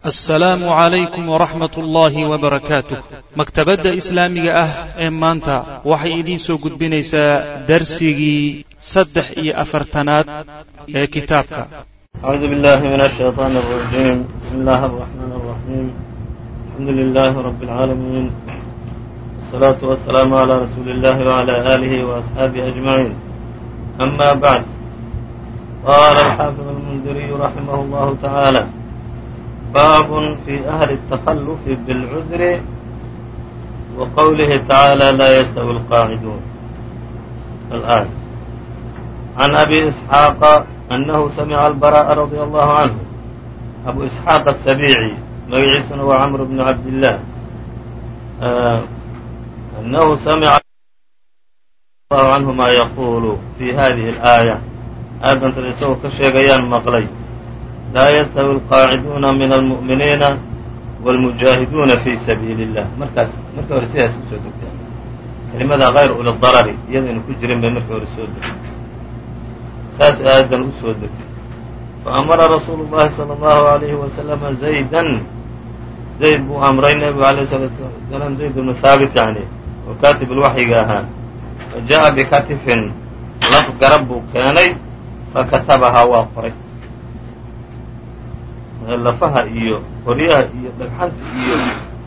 assalaamu calaykum waraxmat ullaahi wabarakaatuh maktabadda islaamiga ah ee maanta waxay idiin soo gudbinaysaa darsigii saddex iyo afartanaad ee kitaabka أعوذ بالله من الشيطان الرجيم بسم الله الرحمن الرحيم الحمد لله رب العالمين والصلاة والسلام على رسول الله وعلى آله وأصحابه أجمعين أما بعد قال الحافظ المنذري رحمه الله تعالى باب في أهل التخلف بالعذر وقوله تعالى لا يستوي القاعدون الآية عن أبي إسحاق أنه سمع البراء رضي الله عنه أبو إسحاق السبيعي مgciisuna waa cمر بن عبد الله أنه سمع الله عنهma يقول في هذه الآية aayaddantada isagoo ka sheegayaan maqlay laa yastawi alqaaciduuna min almu'miniina wاlmujaahiduuna fii sabiili اllah markaas markii hore sidaas usoo degteen kelimada hayr ulidarari iyadaynu ku jirin bay markii hore soo degtay saas aayaddan u soo degtay faamara rasuulu llahi salى اllahu عalayhi wasalama zaydan zayd buu amray nebigu alayh الsalaatu wasalaam zayd bnu haabit yani oo kaatib lwaxyiga ahaa fajaءa bikatifin laf garab buu keenay fakatabahaa waa qoray lafaha iyo qoryaha iyo dhagxanta iyo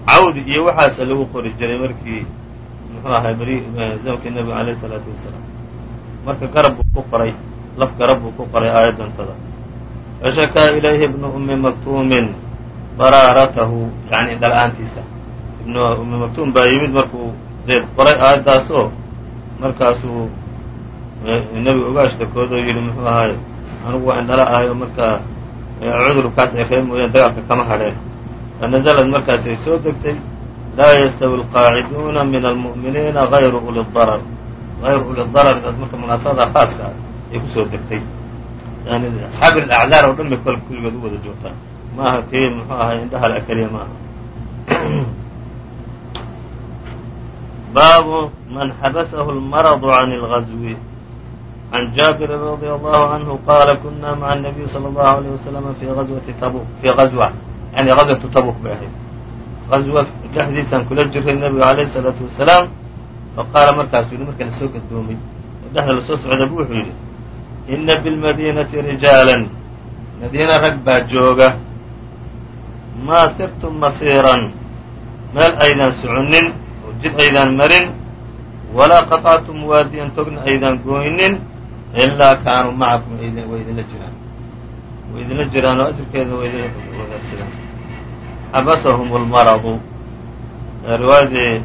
cawdi iyo waxaasa lagu qori jiray markii muxuu ahay zamkii nebiga alayh isalaatu wasalaam. Marka garab buu ku qoray laf garab buu ku qoray aayaddantada. Fashakaa ilayhi ibnu ummi maktuumin baraaratahu yani indhala-aantiisa ibnu ummi maktuum baa yimid markuu zayd qoray aayaddaasoo markaasuu nebiga uga ashtakoodo yidhi muxuu ahaay anigu waa indhala ahay oo markaa cudurkaas ay ree mooyaan dagaalka kama hadheen fanazalad markaasay soo degtay laa yastawi alqaaciduuna min almu'miniina hayru uli darar. Hayru uli darar marka munaasabada khaaska ah ay ku soo degtay. Yani asxaabi alacdaar oo dhan bay kol kulligood u wada joogtaa ma kii muxuu ahay indhahala keliya ma aha baabu man xabasahu lmaradu can اlgazwi عن jابر رضي الله عنه قال كنا مع النبي صلى الله عليه وسلم في غزوة تبوك في غزوة يعني غزوة تبوك bay ahayd غزوة dhexdiisaan kula jiray nebiga عaليه الصلاaةu وaسلاaم faqاala markaasuu yihi marka lasoo gadoomay oo dhexda lasoo socda bu wuxuu yidhi إna bالmadينةi رijaaلا madiina rag baa jooga maa sirtum masiiran meel aydaan soconin oo jid aydaan marin walaa qaطعtum waadiyan togna aydaan gooynin ilaa kaanuu macakum way idinla jiraan way idinla jiraan oo ajirkeeda way idinla wadaagsadaan xabasahum اlmaradu riwaayadii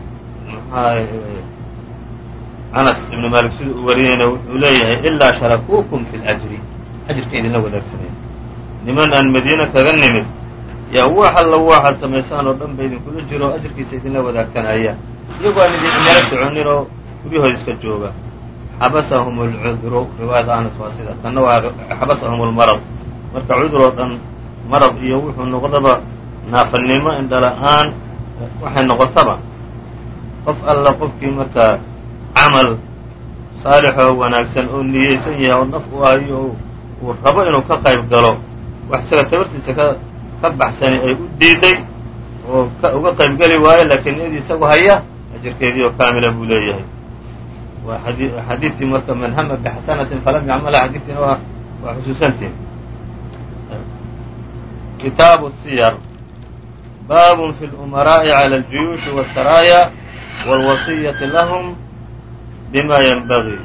mxaa anas ibn malik sida uu wariyeyna wuxuu leeyahay ilaa sharakuukum fi اljri ajirka idinla wadaagsanaya niman aan madiina kaga nimid yaa wax alla waxaad samaysaan oo dhan ba idinkula jiro ajirkiisa idinla wadaagsanaya iyagoo aan idinala soconin oo guryahooda iska jooga xabasahum اlcudru riwaayada anas waa sida tanna waa xabasahum اlmarad marka cudur oo dhan marad iyo wuxuu noqdaba naafalnimo indhala-aan waxay noqotaba qof alla qofkii markaa camal saalixoo wanaagsan oo niyeysan yahay oo naf u ahayo uu rabo inuu ka qayb galo wax isaga tabartiisa ka ka baxsani ay u diiday oo uga qayb geli waayo laakiin niyadii isagu haya ajirkeedii oo kaamila buu leeyahay xadiidkii marka man hama bxasanatin falam yacmalha xadiidkiina waa waa xusuusantiin kitaabu siyar baabun fi اlumaraaءi calى اljuyuuشhi wالsaraaya wاlwasiyati lahm bima ynbagii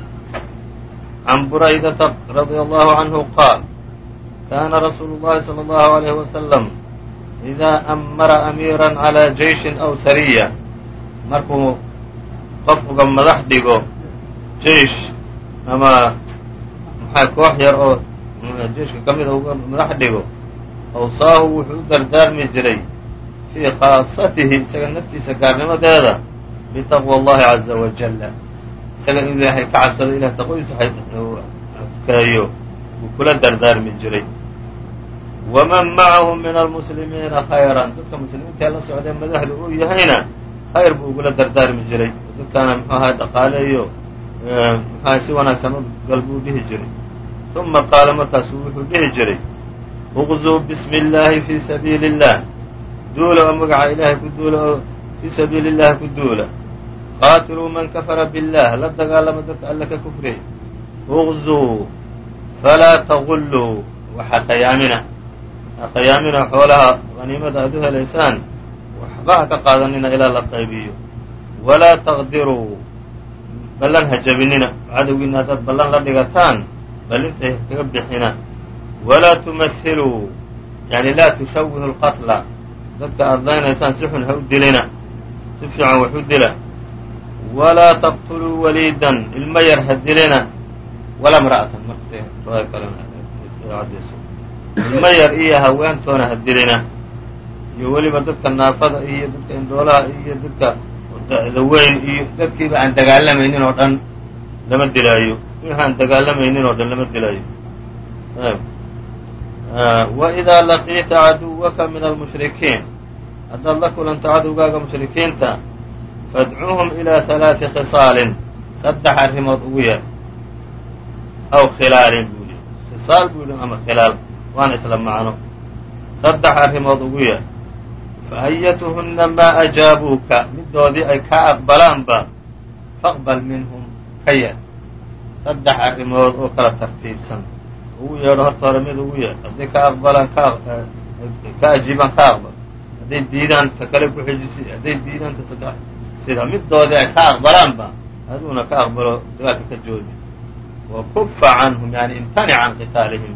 can buraydata radي allahu canhu qaal kana rasuulu اllahi salى اllahu عalayh wasalam إida amara amiira calى jeyشhin aw sariya markuu qof uga madax dhigo jeish ama maxaa koox yar oo jeishka ka mida uga madax dhigo awsaahu wuxuu u dardaarmi jiray fii khaasatihi isaga naftiisa gaarnimadeeda bitaqwa allahi caza wajalla isaga in ilaahay ka cabsado ilah taqwadiisa adkeeyo uu kula dardaarmi jiray waman macahu min almuslimiina khayran dadka muslimiintae la socdee madaxda uu yahayna khayr buu ugula dardaarmi jiray dadkaana muxu ahaa dhaqaaleeyo maxaa si wanaagsan u gal buu dhihi jiray uma qaala markaasu wuxuu dhihi jiray uqzuu bismi illaahi fii sabiili illah duula oo magaca ilaahay ku duula oo fii sabiili illahi ku duula qaatiluu man kafara biاllah la dagaalama dadka alle ka kufriy uqzuu falaa taqulluu waxa qayaamina ha qayaamina xoolaha haniimada aada u helaysaan waxba ha ka qaadanina ilaa la qaybiyo walaa taqdiruu ballan ha jabinina cadowgiina haddaad ballan la dhigataan ballinta kaga bixina walaa tumahiluu yani laa tushawihu lqatla dadka aad laynaysaan si xun ha u dilina si fiican wax u dila walaa taqtuluu waliidan ilmo yar ha dilina walaa mra'atan markase riwaaya kalena ilmo yar iyo haweentoona ha dilina iyo weliba dadka naafada iyo dadka indhoolaha iyo dadka da'da weyn iyo dadkiiba aan dagaalamaynin oo dhan lama dilaayo wixii aan dagaalamaynin oo dhan lama dilaayo uh, waidaa laqiita caduwaka min almushrikiin haddaad la kulanto cadowgaaga mushrikiinta fadcuuhum ilaa halaati khisaalin saddex arrimood ugu yeer aw khilaalin buu yidhi khisaal buu yidhi ama khilaal waana isla macno saddex arrimood ugu yeer faayatuhuna maa ajaabuuka midoodii ay kaa aqbalaanba faqbal minhum ka yeer saddex arrimood oo kala tartiibsan ugu yeedho horta hore mid ugu yeedh hadday ka aqbalaan ka ajiibaan ka aqbal hadday diidaan ta kale ku xijisi hadday diidaan sida midoodii ay ka aqbalaanba aduguna ka aqbalo dagaalka ka jooji wa kufa canhum yani imtanic can qitaalihim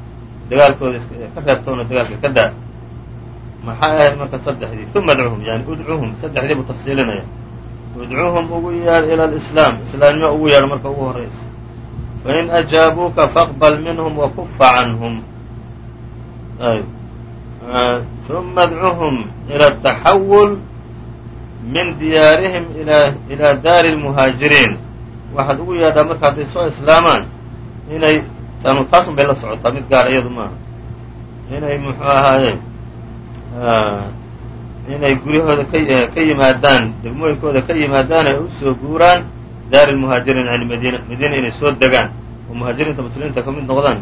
dagaalkooda ka reebtoona dagaalka ka daa maxay ahayd marka saddexdii uma adcuhum yani udcuhum saddexdii buu tafsiilinaya. Udcuhum ugu yeedh ila alislaam islaamnimo ugu yeedh marka ugu horaysa fain ajaabuuka faqbal minhum wakufa canhum. Uma adcuhum ila ataxawul min diyaarihim ilaa daari lmuhaajiriin waxaad ugu yeedhaa marka hadday soo islaamaan inay tanu taasun bay la socotaa mid gaara iyadu maaha. Inay muxuu ahaaye inay guryahooda ka yimaadaan degmooyinkooda ka yimaadaan ay u soo guuraan daari lmuhaajiriin yani madiina madiina inay soo degaan oo muhaajiriinta muslimiinta ka mid noqdaan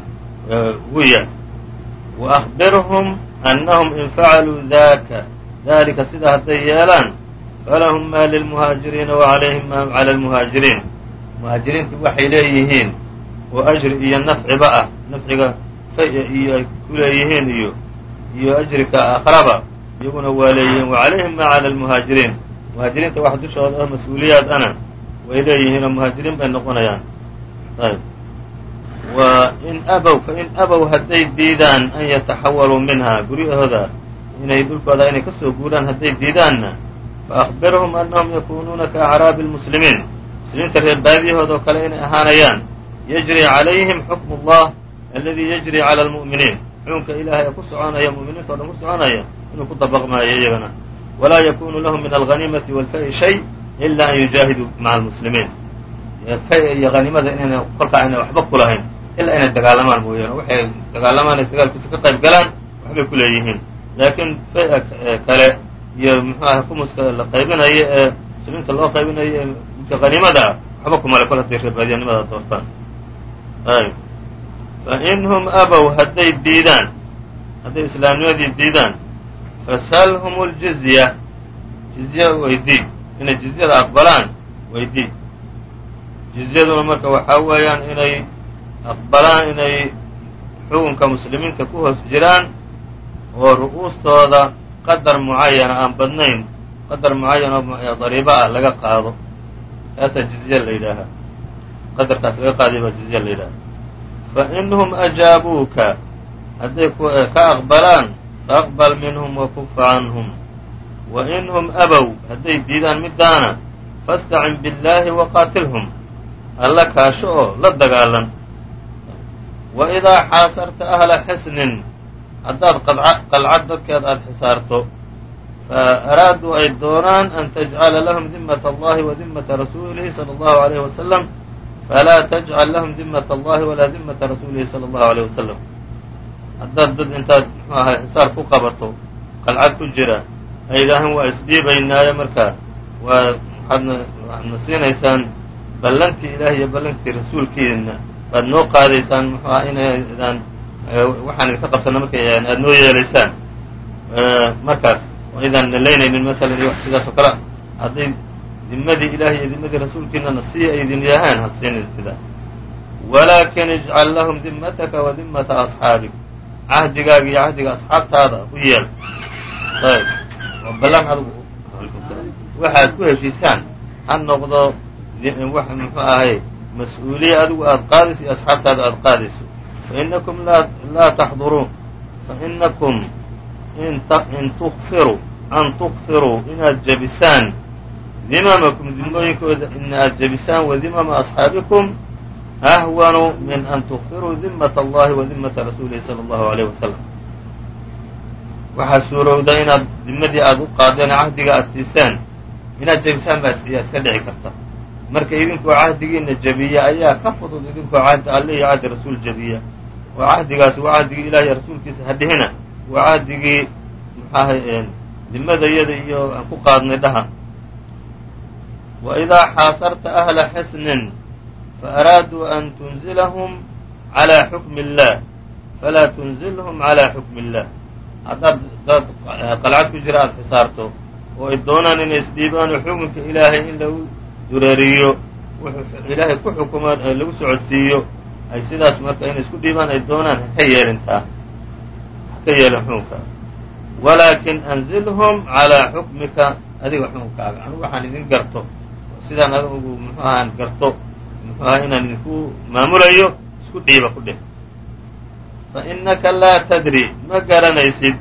ugu yeedh wa akhbirhum annahum in facaluu daka dalika sidaa hadday yeelaan falahum ma lilmuhaajiriina wa calayhim ma cala lmuhaajiriin muhaajiriintu waxay leeyihiin oo ajri iyo nafciba ah nafciga faya iyo ay ku leeyihiin iyo iyo ajrika aakhraba iyaguna waa leeyihiin wacalayhim maa cala almuhaajiriin muhaajiriinta wax dushooda ah, oo mas'uuliyaad ana way leeyihiinoo muhaajiriin bay noqonayaan. Ayb wa in abow fain abow hadday diidaan an yataxawaluu minha guryahooda inay dhulkooda inay ka soo guuraan hadday diidaanna faakbirhum annahum yakunuuna ka acraabi lmuslimiin muslimiinta reer baadiyahoodaoo kale inay ahaanayaan yajri calayhim xukmu allah alladii yajri cala almu'miniin xukunka ilaahay ee ku soconaya mu'miniinta o dhan ku soconaya inuu ku dabaqmaayo iyagana walaa yakunu lahum min alhanimati wاlfay shay ila an yujaahiduu maca almuslimiin fay iyo hanimada inayna kolkaa ayna waxba ku lahayn ilaa inay dagaalamaan mooyaane waxay dagaalamaan ay dagaalkiisa ka qayb galaan waxbay ku leeyihiin laakiin faya kale iyo muxuu aha khumuska la qaybinayo ee muslimiinta loo qaybinayo ee midka haniimada ah waxba kumale kol hadday reebaadiyanimada doortaan ayb fa inhum abow hadday diidaan hadday islaamnimadii diidaan fasalhum اljizya jizya weydii inay jizyada aqbalaan weydii jizyaduna marka waxaa weeyaan inay aqbalaan inay xukunka muslimiinta ku hoos jiraan oo ru'uustooda qadar mucayana aan badnayn qadar mucayan oo dariibo ah laga qaado kaasaa jizye la yidhaahaa qadarkaas laga qaadiya baa jizye la yidhaha fa inhum ajaabuuka. Hadday ka aqbalaan faaqbal minhum wakufa canhum wa inhum abow hadday diidaan midaana fastacin billaahi waqaatilhum alla kaasho oo la dagaalan. Wa idaa xaasarta ahla xisnin. Haddaad qalcad dadkeed aada xisaarto. Fa araaduu ay doonaan an tajcala lahum dimata allahi wa dimata rasuulihi sala allahu alayhi wasalam falaa tajcal lahum dimata allahi walaa dimata rasuulihi sala allahu alayh wasalam haddaad dad intaad muxuu ahay xisaar ku qabato qalcad ku jira ay yidhaahaan waa isdhiibaynaayo marka waa waxaadna waxaadna siinaysaan ballantii ilaah iyo ballantii rasuulkiina baad noo qaadaysaan muxuu aha inaydaan waxaan idinka qabsana markay aad noo yeelaysaan markaas oo idaan nalaynaynin maalan iyo dimadii ilahi iyo dimadii rasuulkiinana sii aydin yahaan ha siinin sidaa walaakin ijcal lahum dimataka wa dimata asxaabik. Cahdigaaga iyo cahdiga asxaabtaada u yeel. Ayb. Oo ballan adigu. Waxaad ku heshiisaan ha noqdo wax muxuu ahay mas'uuliya adigu aada qaadayso iyo asxaabtaada aada qaadayso fainakum laa taxduruun. Fainakum in tukfiruu an tukfiruu inaad jebisaan dimamakum dimooyinkooda in aad jebisaan wa dimama asxaabikum ahwanu min an tukfiruu dimat allahi wa dimata rasuulihi sala allahu alayh wasalam waxaa suurowda inaad dimadii aada u qaadeen cahdiga aada siiseen inaad jebisaan baa yaa iska dhici karta marka idinkoo cahdigiina jebiya ayaa ka fudud idinkoo cahdi alle iyo cahdi rasuul jebiya oo cahdigaasi waa cahdigii ilahi iyo rasuulkiisa hadhihina waa cahdigii maxaahay dimadayada iyo aan ku qaadnay dhaha wa idaa xaasarta ahla xisnin faaraaduu an tunzilahum calى xukmi اllah falaa tunzilhum calى xukmi اllah haddaad dad qalcad ku jira aada xisaarto oo ay doonaan inay isdhiibaan oo xukunka ilaahay in lagu dureeriyo wuxuu ilaahay ku xukumo lagu socodsiiyo ay sidaas marka inay isku dhiibaan ay doonaan haka yeelintaa haka yeelin xukunka walaakin anzilhum calaa xukmika adiga xukunkaaga anigu waxaan idin garto sidaan adigu muxuu ahaan garto. Muxuu aha inaan idinku maamulayo isku dhiiba ku dheh fa innaka laa tadri ma garanaysid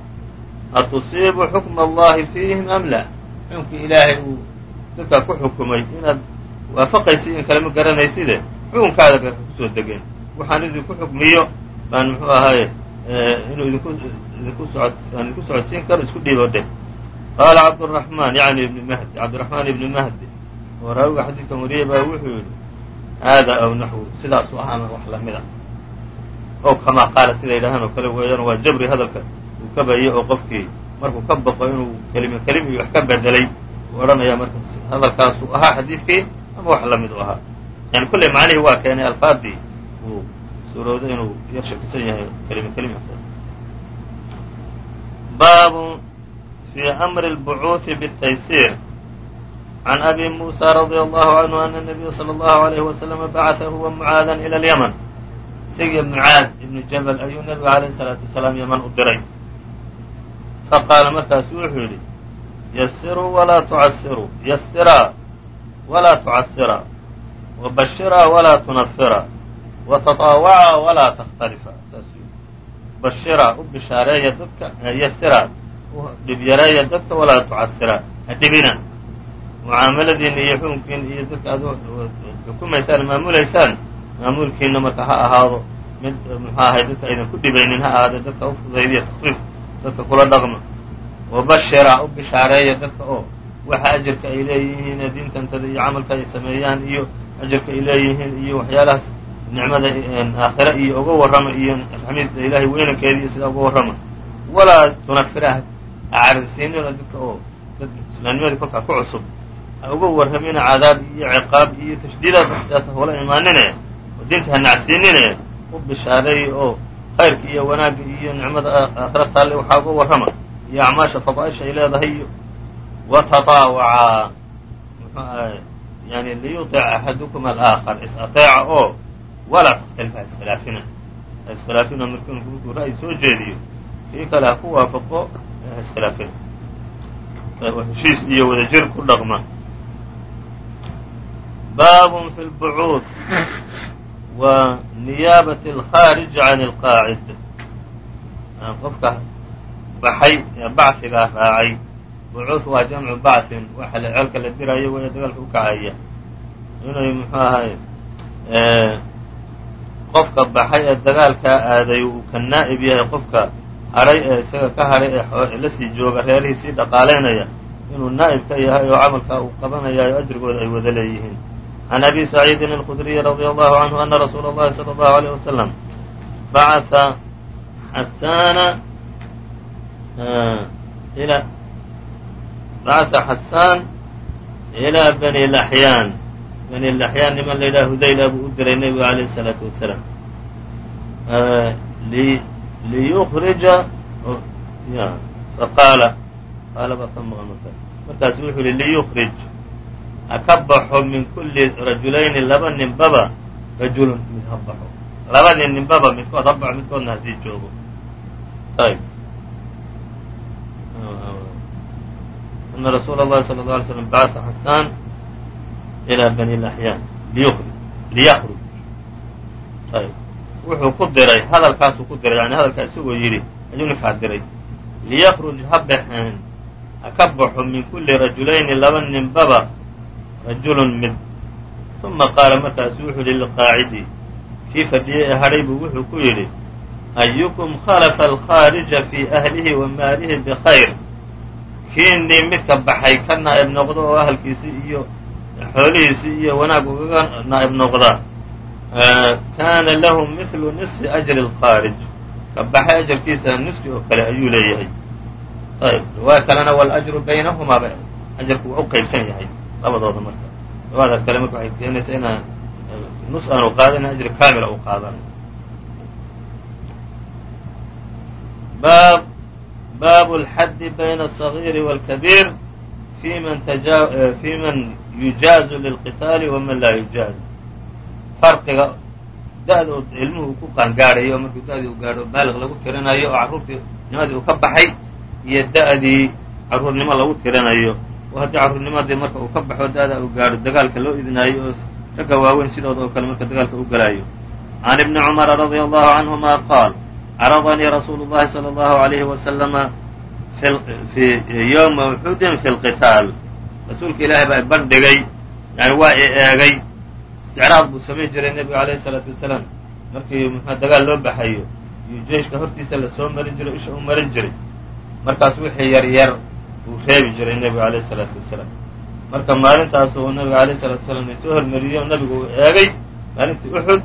atusiibu xukma allahi fiihim am la xukunkii ilaahay uu dadkaa ku xukumay inaad waafaqaysid in kale ma garanayside xukunkaada ka ku soo degeen. Waxaan idinku xukmiyo baan muxuu ahaaye inuu idinku socodsiin karo isku dhiibo dheh qaala cabduraxmaan yani ibni mahdi cabdiraxmaan ibni mahdi oo raawiga xadiidkan wariyay baa wuxuu yidhi haadaa aw naxwu. Sidaasuu ahaana wax la mid a ow kamaa qaala sida yidhaahaan oo kale weeyaan waa jabri hadalka. Uu ka baye oo qofkii markuu ka baqo inuu kelime kelimihii wax ka bedelay uu odhanayaa marka hadalkaasuu ahaa xadiidkii ama wax la mid u ahaa. Yani kulley macnihii waa keenay alfaadii uu suurooday inuu yar yahay kelime kelimi baabu fii amri lbucuuhi btaysiir can abi musa radي allahu canhu ana الnabiya slى اllahu عalayh waslama bacata huwa mucaadan ilى اlyman isagii mucaad ibnu jabal ayuu nebigu alayh الsalaatu wasalaam yaman u diray faqaala markaasu wuxuu yidhi yasiruu walaa tucasiruu yasiraa walaa tucasiraa wabashiraa walaa tunafira watataawacaa walaa takhtalifa saas bashiraa u bishaareeya dadka yasiraa u dhibyareeya dadka walaa tucasiraa ha dhibina mucaamaladiina iyo xukunkiina iyo dadka aad xukumaysaan maamulaysaan maamulkiina marka ha ahaado mid muxuu ahay dadka aydan ku dhibaynin ha ahaadee dadka u fudaydiya takfiif dadka kula dhaqma wabashira u bishaareeya dadka oo waxa ajirka ay leeyihiin ee diintantada iyo camalka ay sameeyaan iyo ajirka ay leeyihiin iyo waxyaalahaas nicmada aakhira iyo uga warrama iyo raxmiidda ilaahay weynankeeda iyo sidaa uga warrama. Walaa tunafira ha dadka oo dad islaamnimadii kolkaa ku cusub uga warramina cadaab iyo ciqaab iyo tashdiidaad wax sidaas hoola imaanine oo diinta ha nacsiinine u bishaareeya oo khayrka iyo wanaagga iyo nicmada aakhira taalle waxaa uga warrama. Iyo acmaasha fadaaisha ay leedahay iyo watataawaca muxuu ahay yani liyuطic axadukum alaakhar is ateeca oo walaa takhtalifa ha iskhilaafina ha iskhilaafina markuu ra'yi soo jeediyo kii kale ha ku waafaqo ha iskhilaafina. Heshiis iyo wadajir ku dhaqma baabun fi lbucuud wa niyaabati alkhaariji can alqaacid qofka baxay ee bacfigaa raacay bucuud waa jamcu bacin waxa ceelka la diraayo waya dagaalka u kacaya inay muxuu ahay qofka baxay ee dagaalkaa aaday uu ka naa'ib yahay qofka hadhay ee isaga ka hadhay ee la sii jooga reerihii sii dhaqaalaynaya inuu naa'ib ka yahay oo camalkaa uu qabanayaayo ajrigooda ay wada leeyihiin can abi saciidin alkhudriyi radia allahu canhu ana rasuula اllahi salى allahu alيyh wasalam bacaa xasaana bacaa xasaan ilaa bani laxyaan bani laxyaan niman la yidhaha hudayla buu u diray nebigu alayh الsalaatu wasalaam liyukrija faqaala qaala baa ka maqan marka markaasu wuxuu yihi liyukrij ha ka baxo min kulli rajulayni laba ninbaba rajulun mid ha baxo laba nin ninbaba midkood ha baxo midkoodna hasii joogo ayb ana rasuula اllahi salى اله alay slm bacثa xasaan ilى bani laxyaan liyakruj ayb wuxuu ku diray hadalkaasuu ku diray yani hadalkaa isagoo yidhi ayuu ninkaa diray liyakruj ha baxeen ha ka baxo min kulli rajulayni laba ninbaba rajulun mid uma qaala markaasu wuxuu yihi liqaacidi kii fadhiyey ee hadhay buu wuxuu ku yidhi ayukum khalafa alkhaarija fii ahlihi wa maalihi bkhayr kiinii midka baxay ka naa'ib noqda oo ahalkiisii iyo xoolihiisii iyo wanaag ugaga naa'ib noqda kaana lahu mithlu nisfi ajri alkhaarij ka baxay ajarkiisa niski oo kale ayuu leeyahay ayb riwaaya kalena waljru baynahumaaba ajarku waa u qaybsan yahay labadooda marka riwaayadaas kale marka waxay keenaysaa inaa nus aanu qaadana ajri kaamila u qaadan baab bab اlxadi bayna الصغيir wاlkabiir fi man yujaazu lilqitaali waman laa yujaaz farqiga da-da oo ilmuhu ku qaangaadhayo oo markuu da-dii u gaadho baaliq lagu tirinayo oo carruurtii nimadii uu ka baxay iyo da-dii carruurnimo lagu tirinayo oo haddii carruurnimadii marka uu ka baxo da-da uu gaadho dagaalka loo idinaayo oo ragga waaweyn sidooda oo kale marka dagaalka u galaayo. Can ibni cumara radia allahu canhuma qaal caradanii rasuulu llahi salى allahu alayhi wasalama ywma uxudin fi lqitaal rasuulka ilaahay baa bandhigay yani waa i eegay isticraad buu samayn jiray nebiga alayhi salaatu wasalaam markii mxua dagaal loo baxayo iyo jeyshka hortiisa la soo marin jiray isha u marin jiray. Markaas wixii yar yar uu reebi jiray nebiga alayhi salaatu wasalaam. Marka maalintaas uu nabiga alayh salatu wasalaam isoo hormariyey oo nabigu uu eegay maalintii uxud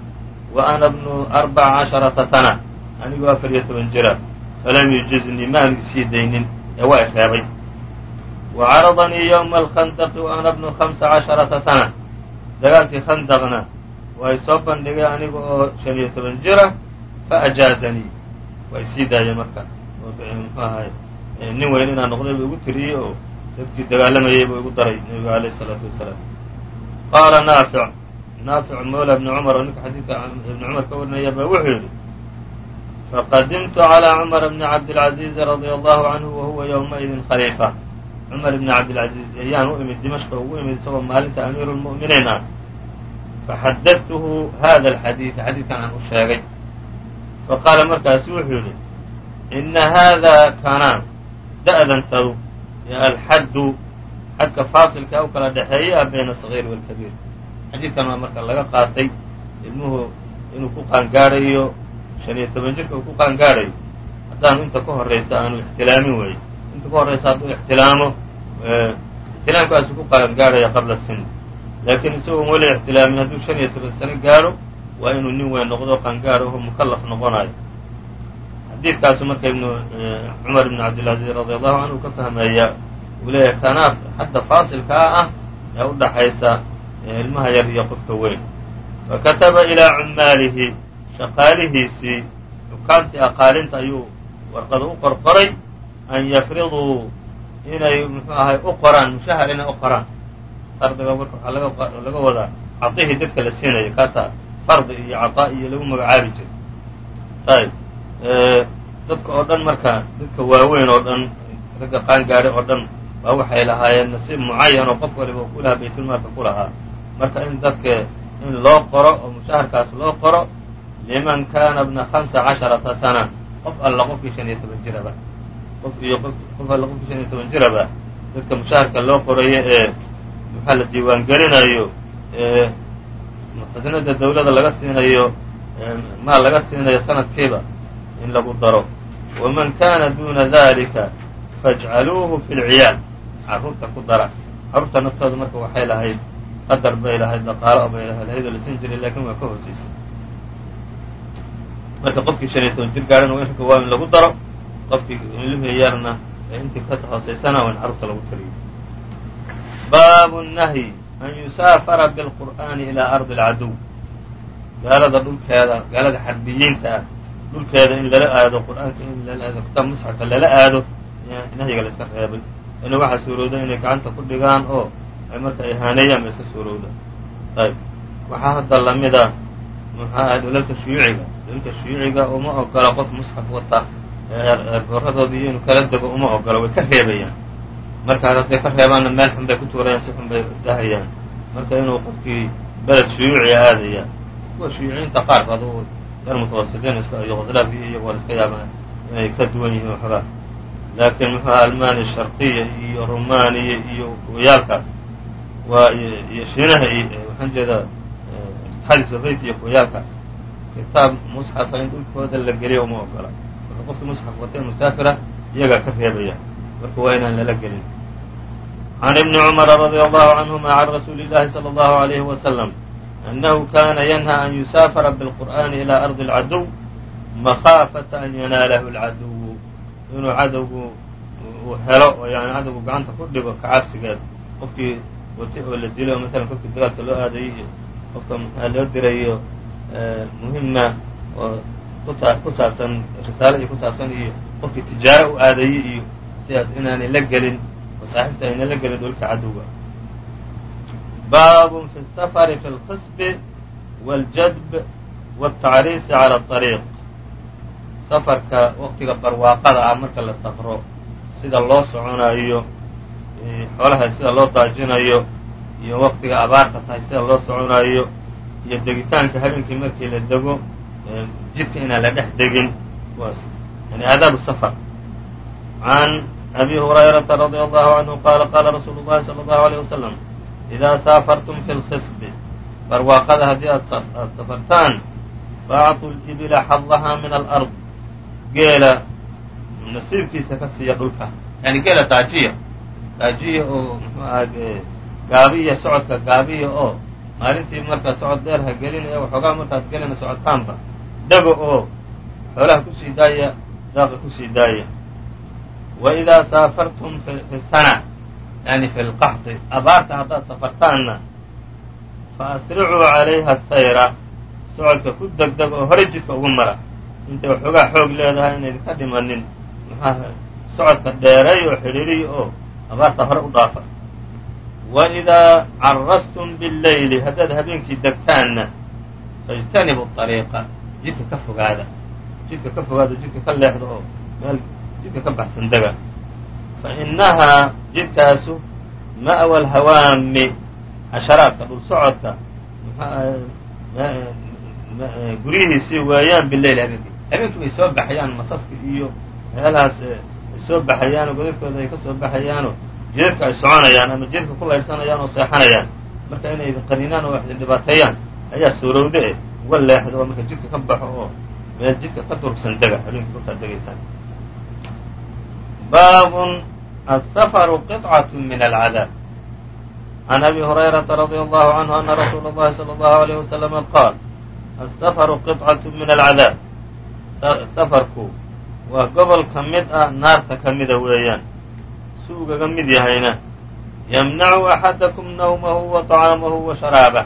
wa ana bnu arbaca casharata sana anigoo afar iyo toban jira falam yujiznii maanu isii daynin ee waa reebay. Wa caradanii ywma alkhandaqi wa ana bnu hamsa casharata sana. Dagaalkii khandaqna waa isoo bandhigay aniga oo shan iyo toban jira fa ajaazanii. Waa isii daayay marka. Mxu ahay nin weyn inaan noqday bu igu tiriyey oo dadkii dagaalamayay buu igu daray nebiga alayh isalaatu wasalaam. Qaala naafic naafic mawla ibni cumar oo ninka xadiidka ibni cumar ka warinaya ba wuxuu yidhi faqadimtu calى cumar bni cabdilcaziizi radia allahu canhu wa huwa khaliifa. Cumar ibni cabdilcaziiz ayaan u imid dimashqa ugu imid isagoo maalinta amiiru lmu'miniin ah. Faxadadtuhu hada alxadiida xadiidkan aan u sheegay. Faqaala markaasu wuxuu yidhi ina hada kanaan da'dantadu ee alxaddu xadka faasilka u kala dhexeeya bayna asagiir waalkabiir xadiidkan waa marka laga qaatay ilmuhu inuu ku qaangaadhayo shan iyo toban jirka uu ku qaangaadhayo haddaanu inta ka horaysa aanu ixtilaamin weeye inta ka horaysa hadduu ixtilaamo ixtilaamkaasu ku qaangaadhaya qabla sin laakiin isagoon weli ixtilaamin hadduu shan iyo toban sano gaadho waa inuu nin weyn noqdo qaangaadho oo mukallaf noqonayo xadiidkaasu marka ibnu cumar ibn cabdilcaziiz radi allahu canhu ka fahmaya uu leeyahay kanaa xadda faasilkaa ah ee u dhaxaysa ilmaha yar iyo qofka weyn. Fakataba ilaa cummaalihi shaqaalihiisii xukaamtii aqaalinta ayuu warqada u qorqoray an yafriduu inay muxuu ahay u qoraan mushahar inay u qoraan. Fardiga marka waxaa laga wadaa cadihii dadka la siinaya kaasaa fardi iyo cataa iyo lagu magacaabi jiray. Ayb dadka oo dhan marka dadka waaweyn oo dhan ragga qaangaadhay oo dhan baa waxay lahaayeen nasiib mucayan oo qof waliba ku lahaa baytulmaalka ku lahaa. Marka in dadka in loo qoro oo mushaharkaas loo qoro liman kana bna hamsa casharata sana qof alla qofkii shan iyo toban jiraba. Qof iyo qof alla qofkii shan iyo toban jiraba dadka mushaharka loo qorayo ee maxaa la diiwaan gelinayo ee khasnada dawladda laga siinayo maal laga siinayo sanadkiiba in lagu daro waman kana duna dalika fajcaluuhu fi lciyaal carruurta ku dara carruurta naftooda marka waxay lahayd qadar bay lahayd dhaqaalo bay lahayd oo la siin jiray laakiin waa ka hooseysay marka qofkii shan iyo toban jir gaadhana waa in ragga waa in lagu daro qofkii ilmihii yarna intii ka hooseysana waa in carruurta lagu tariyo baabu nahyi an yusaafara bilqur'aani ilaa ardi alcaduw gaalada dhulkeeda gaalada xarbiyiinta ah dhulkeeda in lala aado qur'aanka in lala aado kitaab musxafka lala aado nahyiga la iska reebay ina waxaa suurowda inay gacanta ku dhigaan oo ay marka ihaaneeyaan ba iska suurowda ayb waxaa hadda lamida muxuu ahay dhulalka shuyuuciga dhulalka shuyuuciga uma ogola qof musxaf wata eergooradooda iyo inuu kala dego uma ogola way ka reebayaan. Markaas hadday ka reebaanna meel xun bay ku tuurayaan si xun bay dahayaan. Marka inuu qofkii beled shuyuuciga aadaya kuwa shuyuuciyiinta qaarkood yar mutawasitinsk iyo khudlaafki iyo waa iska yaaba inay ka duwan yihiin waxoogaa laakiin muxuuha almaniya sharqiya iyo rumaniya iyo kuwayaalkaas waa iyo shiinaha waxaan jeedaa itixaadi soviet iyo kuwayaalkaas kitaab musxafa in dhulkooda la geliya uma ogola. Marka qofkii musxaf watay musaafirah iyagaa ka reebaya. Marka waa inaan lala gelin. Can ibni cumara radia allahu canhuma can rasuuli llahi salى allahu alayhi wasalam أنه kana ينهى أن يسافر بالقرآن إلى أرض العدو مخاaفة أن يناaله العدو inuu cadowgu helo oo yani cadowgu gacanta ku dhigo kacabsigeed qofkii watay oo la dilo maala kolkii dagaalka loo aadayay iyo qofka maxaa loo dirayo muhima oo ku saabsan risaalo iyo ku saabsan iyo qofkii tijaaro u aadayay iyo sidaas inaanay la gelin oo saaxiibta ayna la gelin dhulka cadowga baab fi الsfr fi اlkصb wاljadb wالtacriisi عalى الطريq safarka waqtiga barwaaqada ah marka la safro sida loo soconayo xoolaha sida loo daajinayo iyo waqtiga abaarta tahay sida loo soconayo iyo degitaanka habeenkii markii la dego jidka inaan la dhex degin kuwaas yani aadaab safar can abi hurayrata radia allahu canhu qaala qaala rasuulu llahi sala allahu aleyh wasalam idaa saafartum fi lkhisbi barwaaqada haddii aad safartaan faacطuu libila xadaha min alard geela nasiibkiisa ka siiya dhulka yani geela daajiya daajiya oo gaabiya socodka gaabiya oo maalintii markaa socod dheer ha gelinaya waxoogaa markaad gelina socotaanba dhego oo xoolaha ku sii daaya daaqa ku sii daaya wa idaa saafartum fi sana yani fi lqaxdi abaarta haddaad safartaanna fa asricuu calayha sayra socodka ku degdeg oo horey jidka ugu mara intay waxoogaa xoog leedahay inaydin ka dhimanin maxaa socodka dheeray oo xidhiiriya oo abaarta hore u dhaafa wa idaa carastum billayli haddaad habeenkii degtaanna faijtanibu ariiqa jidka ka fogaada jidka ka fogaada jidka ka leexda oo meel jidka ka baxsan dega fa innahaa jidkaasu ma'wa alhawaami xasharaadka dhul socodka guryihiisii weeyaan bileyl habeenkii habeenkii bay soo baxayaan masaska iyo meelahaas ay soo baxayaanoo godadkooda ay ka soo baxayaanoo jidadka ay soconayaan ama jidadka ku laydhsanayaan oo seexanayaan marka inay idin qaninaan oo wax idin dhibaateeyaan ayaa suurowde eh uga leexda oo marka jidka ka baxo oo meel jidka ka durugsan dega habeenkii kolkaad degaysaan baabun asafaru qطcaة min alcadaab can abi hurayrata radia allahu canhu ana rasuula اllahi salى allahu alayh waslama qaal asafaru qطcaة min alcadaab safarku waa gobol ka mid ah naarta ka mida weeyaan si ugaga mid yahayna yamnacu axadakum nawmahu wa طacaamahu wa sharaabah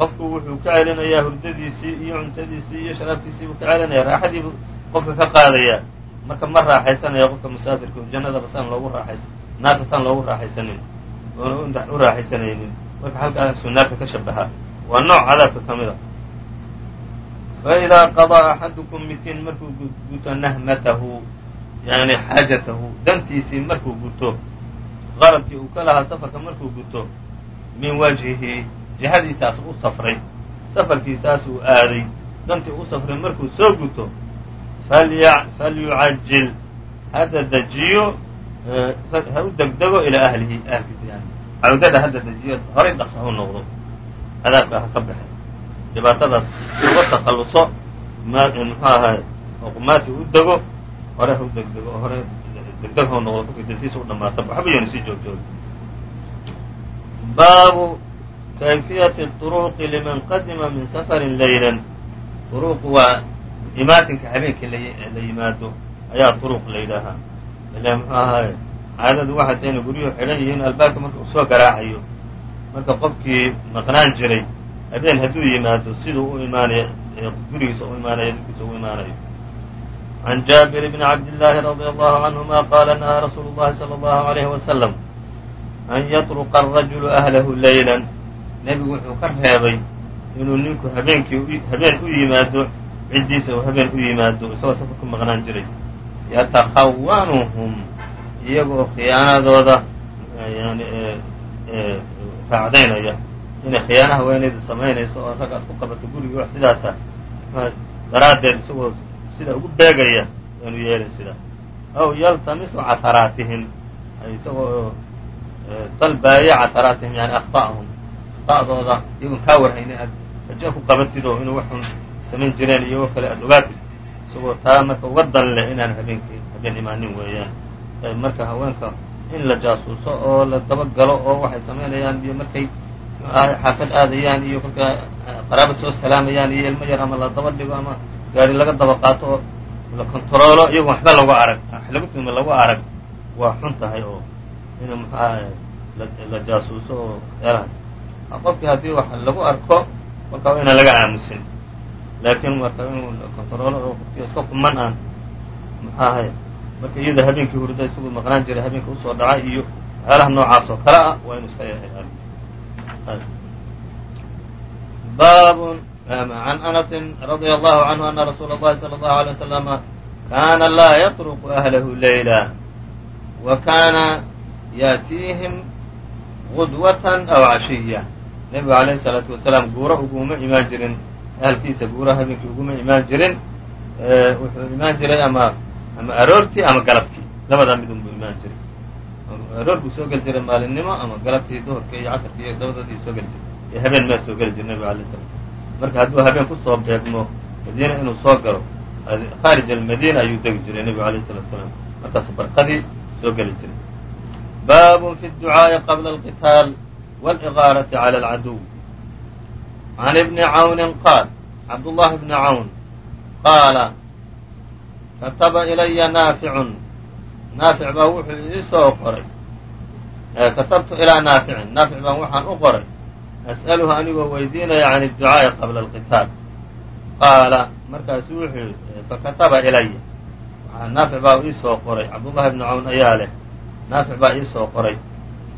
qofku wuxuu ka celinayaa hurdadiisii iyo cuntadiisii iyo sharaabkiisii buu ka celinaya raaxadii buu qofka ka qaadayaa marka ma raaxaysanaya qofka musaafirka jannadaba saan loogu raaxays naarta saan loogu raaxaysanin oona u raaxaysanaynin marka halkaasuu naarta ka shabahaa waa nooc cadaabka ka mid a faidaa qaضىa axadukum midkiin markuu guto nahmatahu yani xaajatahu dantiisii markuu guto qaradkii uu ka lahaa safarka markuu guto min wajhihi jihadiisaas u safray safarkiisaas uu aaday dantii u safray markuu soo guto falyucajil hadda dejiyo ha u degdego ilaa ahlihi ahlkiisa yani cawdada hadda dejiyo horay dhaqsa u noqdo cadaabka ha ka baxe dhibaatadaas uga takhalluso muxuu ahay oo qumaati u dego hore ha u degdego hore degdeg hau noqdo kolkii dantiisa u dhamaataba waxba yanu sii joogjooga baabu kayfiyati طuruqi liman qadima min safarin laylan uruqu waa imaatinka habeenkii la yimaado ayaa duruq la yidhaahaa ile muxuu ahaay caadadu waxay tahay guryuhu xidhan yihiin albaabka marka uu soo garaacayo marka qofkii maqnaan jiray habeen hadduu yimaado siduu u imaanay gurigiisa u imaanaya dadkiisa ugu imaanayo. Can jaabir bni cabdillaahi radia allahu canhuma qaala nahaa rasuulu llahi sala allahu alayhi wasalam an yatruqa arajulu ahlahu leylan nebigu wuxuu ka reebay inuu ninku habeenkii habeen u yimaado ciddiisa habeen u yimaado isagoo safar maqnaan jiray. Yatakhawanuhum iyagoo khiyaanadooda yani raacdaynaya. Inay khiyaana haweenayda samaynayso oo rag ku qabato gurigii wax sidaasa daraaddeed isagoo sida ugu beegaya yaanu yeelin sidaa aw yaltamisu cataraatihim isagoo dalbaaya cataraatihim yani akhta'ahum. Akhta'dooda iyagoon kaa warhaynin aad rajo ku qabatid oo inuu waxun samayn jireen iyagoo kale aad ogaatid isagoo taa marka uga dan leh inaan habeenkii habeen imaanin weeyaan. Marka haweenka in la jaasuuso oo la dabagalo oo waxay samaynayaan iyo markay xaafad aadayaan iyo kolka qaraaba soo salaamayaan iyo ilmo yar ama la daba dhigo ama gaari laga daba qaato oo la kontaroolo iyago waxba lagu arag wax lagu arag waa xun tahay oo in mxuaha la jaasuuso oo waxyaalahaas qofkii haddii wax lagu arko marka waa inaan laga aamusin laakiin marka inuu kontaroolo oo qofkii iska kuman aan maxaahay marka iyada habeenkii hurda isaguu maqnaan jiray habeenka usoo dhaca iyo waxyaalaha noocaas oo kale ah waa inuu iska yahay bab عن أنس رضي الله عنه أن رsuuل الlhi صلى الله عليه وسلم kاna laa yطرق أهlh ليلا وkاna yأتيiهim غudوة أو عaشhiية nebigu عalayه الصلاaةu وaسلاaم guuro uguma imaan jirin ahalkiisa guuraha habeenkii uguma imaan jirin wuxuu imaan jiray ama ama aroortii ama galabtii. Labadaa midunbuu imaan jiray. Aroor buu soo geli jiray maalinimo ama galabtii duhurka iyo casarka iyo labadoodii soo geli jiray. Iyo habeen maa soo geli jira nabiga alay sala slam marka hadduu habeen ku soo beegmo madiina inuu soo galo khaarij almadina ayuu degi jiray nebigu alayh salatu salaam. Markaasuu barqadii soo geli jiray. Baabun fi ducaa'i qabla alqitaal waliqaarati cala alcaduw can ibni cawnin qaal cabdullaahi bni cawn qaala kataba ilaya naaficun naafic baa wuxuu ii soo qoray katabtu ilaa naaficin naafic baan waxaan u qoray as'aluhu anigoo weydiinaya can idducaa'i qabla alqitaal qaala markaasuu wuxuu yidhi fakataba ilaya naafic baa ii soo qoray cabdullaahi bni cawn ayaa leh naafic baa ii soo qoray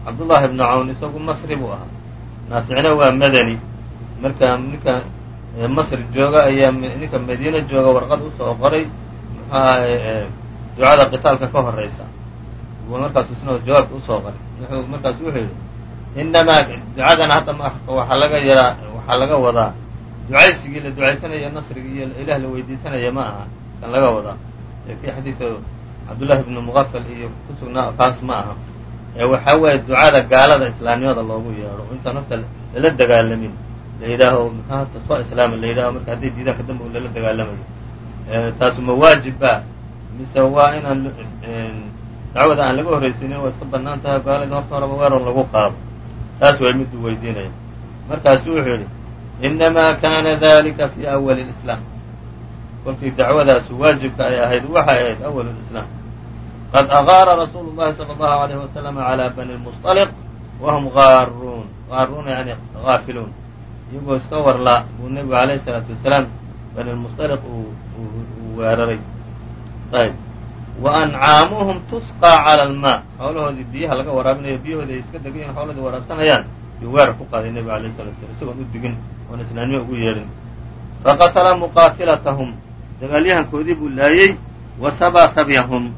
cabdullaahi bni cawn isagu masri buu naaficna waa madani marka ninka masri jooga ayaa ninka madiine jooga warqad u soo qoray muxuu ahay ducada qitaalka ka horeysa markaasu isna jawaabka u soo qoray. Markaasu wuxuu yidhi inamaa ducadan hadda waxaa laga yaraa waxaa laga wadaa. Ducaysigii la ducaysanaya nasriga iyo ilaah la weydiisanaya ma aha kan laga wadaa. Kii xadiidka cabdullahi bnu muqafal iyo ku sugnaa kaas ma aha. Ee waxaa weeye ducada gaalada islaamnimada loogu yeedho intaan horta lala dagaalamin layidhaaho mxu soo islaama layidhaho marka haddii diidaanka dambe u lala dagaalamayo. Eh, Taasu ma waajibba mise waa inaan eh, dacwada aan laga horraysiinin waa iska bannaan tahay gaalada horta horaba weerar lagu qaado. Taas way miduu weydiinaya. Markaasu wuxuu yidhi inamaa kana dalika fii awali lislaam kolkii dacwadaasu waajibka ay ahayd waxay ahayd awalu lislaam qad agaara rasuulu llahi sala allahu alayhi wasalama calaa bani lmusطaliq wahum gaaruun. Gaaruuna yani ghaafiluun iyagoo iska warlaa buu nebigu alayhi salaatu wasalaam bani banilmustaliq uu weeraray. Ayb wa ancaamuhum tusqaa cala almaa. Xoolahoodii biyaha laga waraabinayo biyahoodii ay iska degan yihiin xoolahoodii waraabsanayaan yuu weerar ku qaaday nebigu alayhi salatu slam isagoon u digin oon islaamnimo ugu yeedhin faqatala muqaatilatahum dagaalyahankoodii buu laayey wa sabaa sabyahum.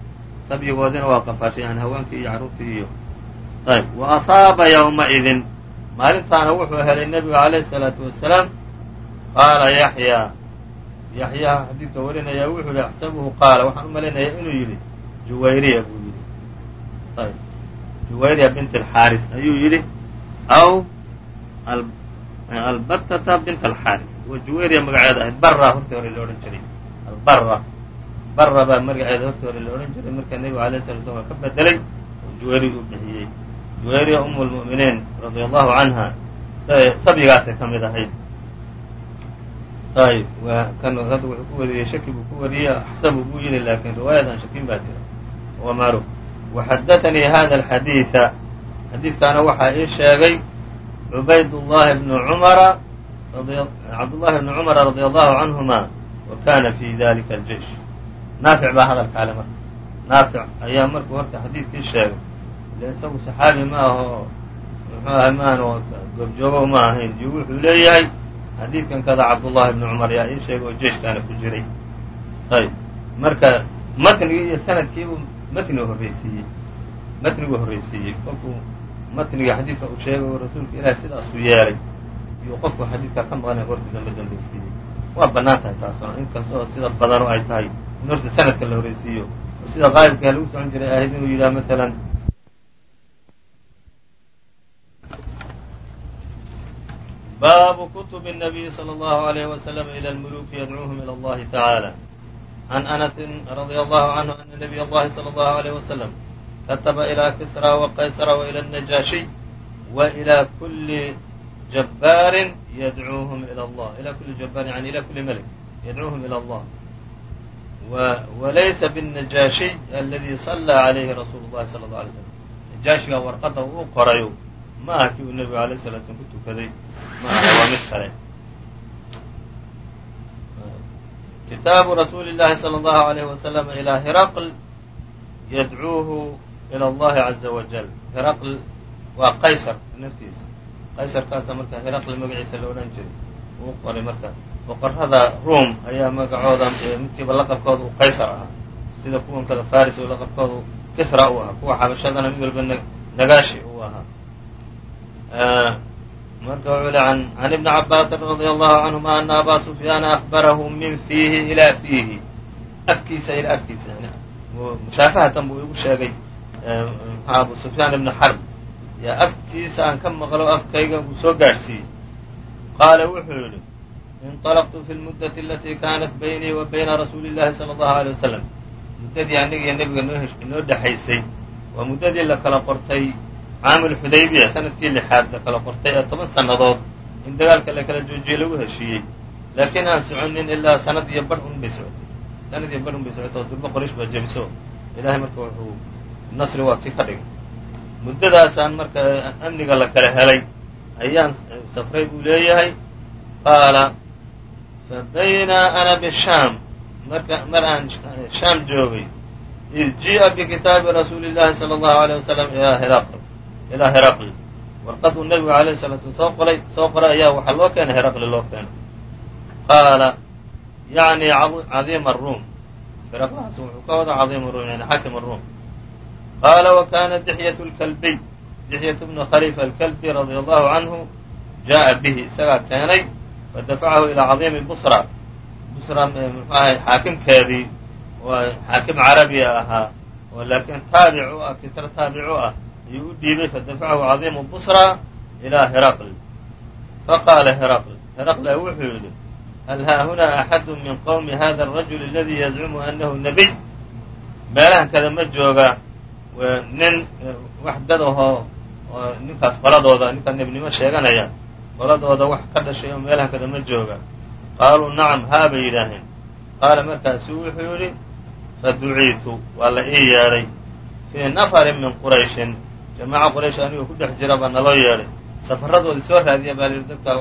Sabyigoodiina waa qafaashay yani haweenkii iyo carruurtii iyo. Ayb wa asaaba yawma idin maalintaana wuxuu helay nebigu alayh الsalaatu wasalaam qaala yaxyaa yaxyaa xadiidka warinaya wuxuu yihi axsabuhu qaala waxaan u inuu yidhi juwayriya buu yidhi. Ayb. Juwayriya bint alxaaris ayuu yidhi aw albatata bint alxaaris. Wa juwayriya magaceeda ahayd bara hortii hore la odhan jiray. Albara bara baa magaceeda hortii hore la odhan jiray marka nebigu alayh sala slam ka bedelay oo juwayriya u bixiyey juwayriya umu lmu'miniin radia allahu canha sabyigaasay ka mid ahayd. Ayb kan hadda wuxuu ku wariyey shaki buu ku wariyey axsabu buu yidhi laakin riwaayadan shakin baa jira. Waa macruuf. Waxadatanii hada alxadiida xadiidkaana waxaa ii sheegay cubayd llahi bnu cumara cabdullahi bni cumara radia allahu canhuma wa kana fi dalika aljeish naafic baa hadalka ale marka naafic ayaa markuu horta xadiidkii sheegay ile isagu saxaabi ma aho muxuu ahay maanu goobjoogo ma ahayn iyo wuxuu leeyahay xadiidkan kada cabdullahi bni cumar yaa ii sheegay oo jeeshkaana ku jiray ayb marka matnigii iyo sanadkiibuu matniga horreysiiyey matniguu horreysiiyey kolkuu matniga xadiidka uu sheegay oo rasuulka ilaahi sidaasuu yeelay iyuu qofku xadiidkaa ka maqanay horta dambe dambaysiiyey waa bannaan tahay taasuna inkastoo sida badanu ay tahay in horta sanadka la horreysiiyo oo sida qaa'ibkaa lagu socon jiray ahayd inuu yidhaha masalan baabu kutub الnabiy slى اllahu عalيyh وsلم ilى اlmuluki yadcuuhum ilى اllahi tacaalى عn أنس radي allahu canhu ana nabiy اllahi slى اllahu عalيh وsلم kataba ilى kisrى وqaysra وilى الnajaashiy وilى kuli jabbaarin yadcuuhum ilى اllah ila kuli jabbarin yani ila kuli melk yadcuuhum ilى اllah walaysa bالnajaashiy aladi صalىa عalayhi rasuulu الlahi salى اlه alay slm najaashiga warqada uu qorayo ma aha kii uu nebigu alay sala slam ku tukaday ma aha waa mid kale kitaabu rasuuli llahi salى اllahu عalayh wasalam ilaa hiraql yadcuuhu ilى اllahi caza wajal hiraql waa qaysar naftiisa qaysarkaasa marka hiraql magaciisa la odhan jiray uu qoray marka boqorrada ruom ayaa magacooda midkiiba laqabkooda uu qaysar ahaa sida kuwan kada faris oo laqabkoodu kisra uu ahaa kuwa xabashadana mid walba nagaashi uu ahaa marka wuxuu li can ibni cabaasin radia allahu canhuma ana abaa sufyaana akbarahu min fiihi ilaa fiihi afkiisa ilaa afkiisa yani mushaafahatan buu igu sheegay abu sufyaan ibni xarb yaa afkiisa aan ka maqlo afkayga uu soo gaadhsiiyey qaala wuxuu yidhi inطalaqtu fi lmuddati alatii kaanat baynii wa bayna rasuuli اllahi salى allahu alيyه wasalam muddadii aniga iyo nebiga noo inoo dhexaysay waa muddadii la kala qortay caamul xudaybiya sannadkii lixaad la kala qortay ee toban sannadood in dagaalka la kala joojiyey lagu heshiiyey. Laakiin aan soconin ilaa sanad iyo badh un socotay. Sanad iyo badh un bay socotay oo durbo qorish baa jebiso ilahay marka wuxuu nasri waa kii ka dhigay. Muddadaasaan marka amniga la kala helay ayaan safray buu leeyahay. Qaala fa bayna ana bishaam. Marka mar aan shaam joogay id ji'a bikitaabi rasuuli llahi sala allahu aleyh wasalam ilaa hiraql ilaa heraqli warqaduu nebigu alayh salatu soo qoray soo qoray ayaa waxaa loo keenay heraqli loo keenay. Qaala yacni cadiima aruum heraqlahaas wuxuu ka wada cadiima ruum yani xakim aruum qaala wa kana dixyatu lkalbiy dixyatu bnu khalifa alkalbi radia allahu canhu jaa'a bihi isagaa keenay fadafacahu ilaa cadiimi busra. Busra ahay xaakimkeedii waa xaakim carabiya ahaa oo laakiin taabic u ah kisra taabic u ah ayuu u dhiibay fadafacahu cadiimu busra ilaa hiraql faqaala hiraql hiraqla wuxuu yidhi hal haahunaa axadu min qowmi hada arajul aladi yazcumu anahu nabiy meelahan kada ma jooga nin wax dad ahoo oo ninkaas qoladooda ninkaa nebinimo sheeganaya qoladooda wax ka dhashay oo meelahan kada ma jooga qaaluu nacam haa bay yidhaaheen qaala markaasu wuxuu yidhi faduciitu waa la ii yeedhay fii nafarin min qurayshin jamaaca quraysh anigoo ku dhex jira baa naloo yeedhay. Safaradoodii soo raadiya baa lihi dadkaa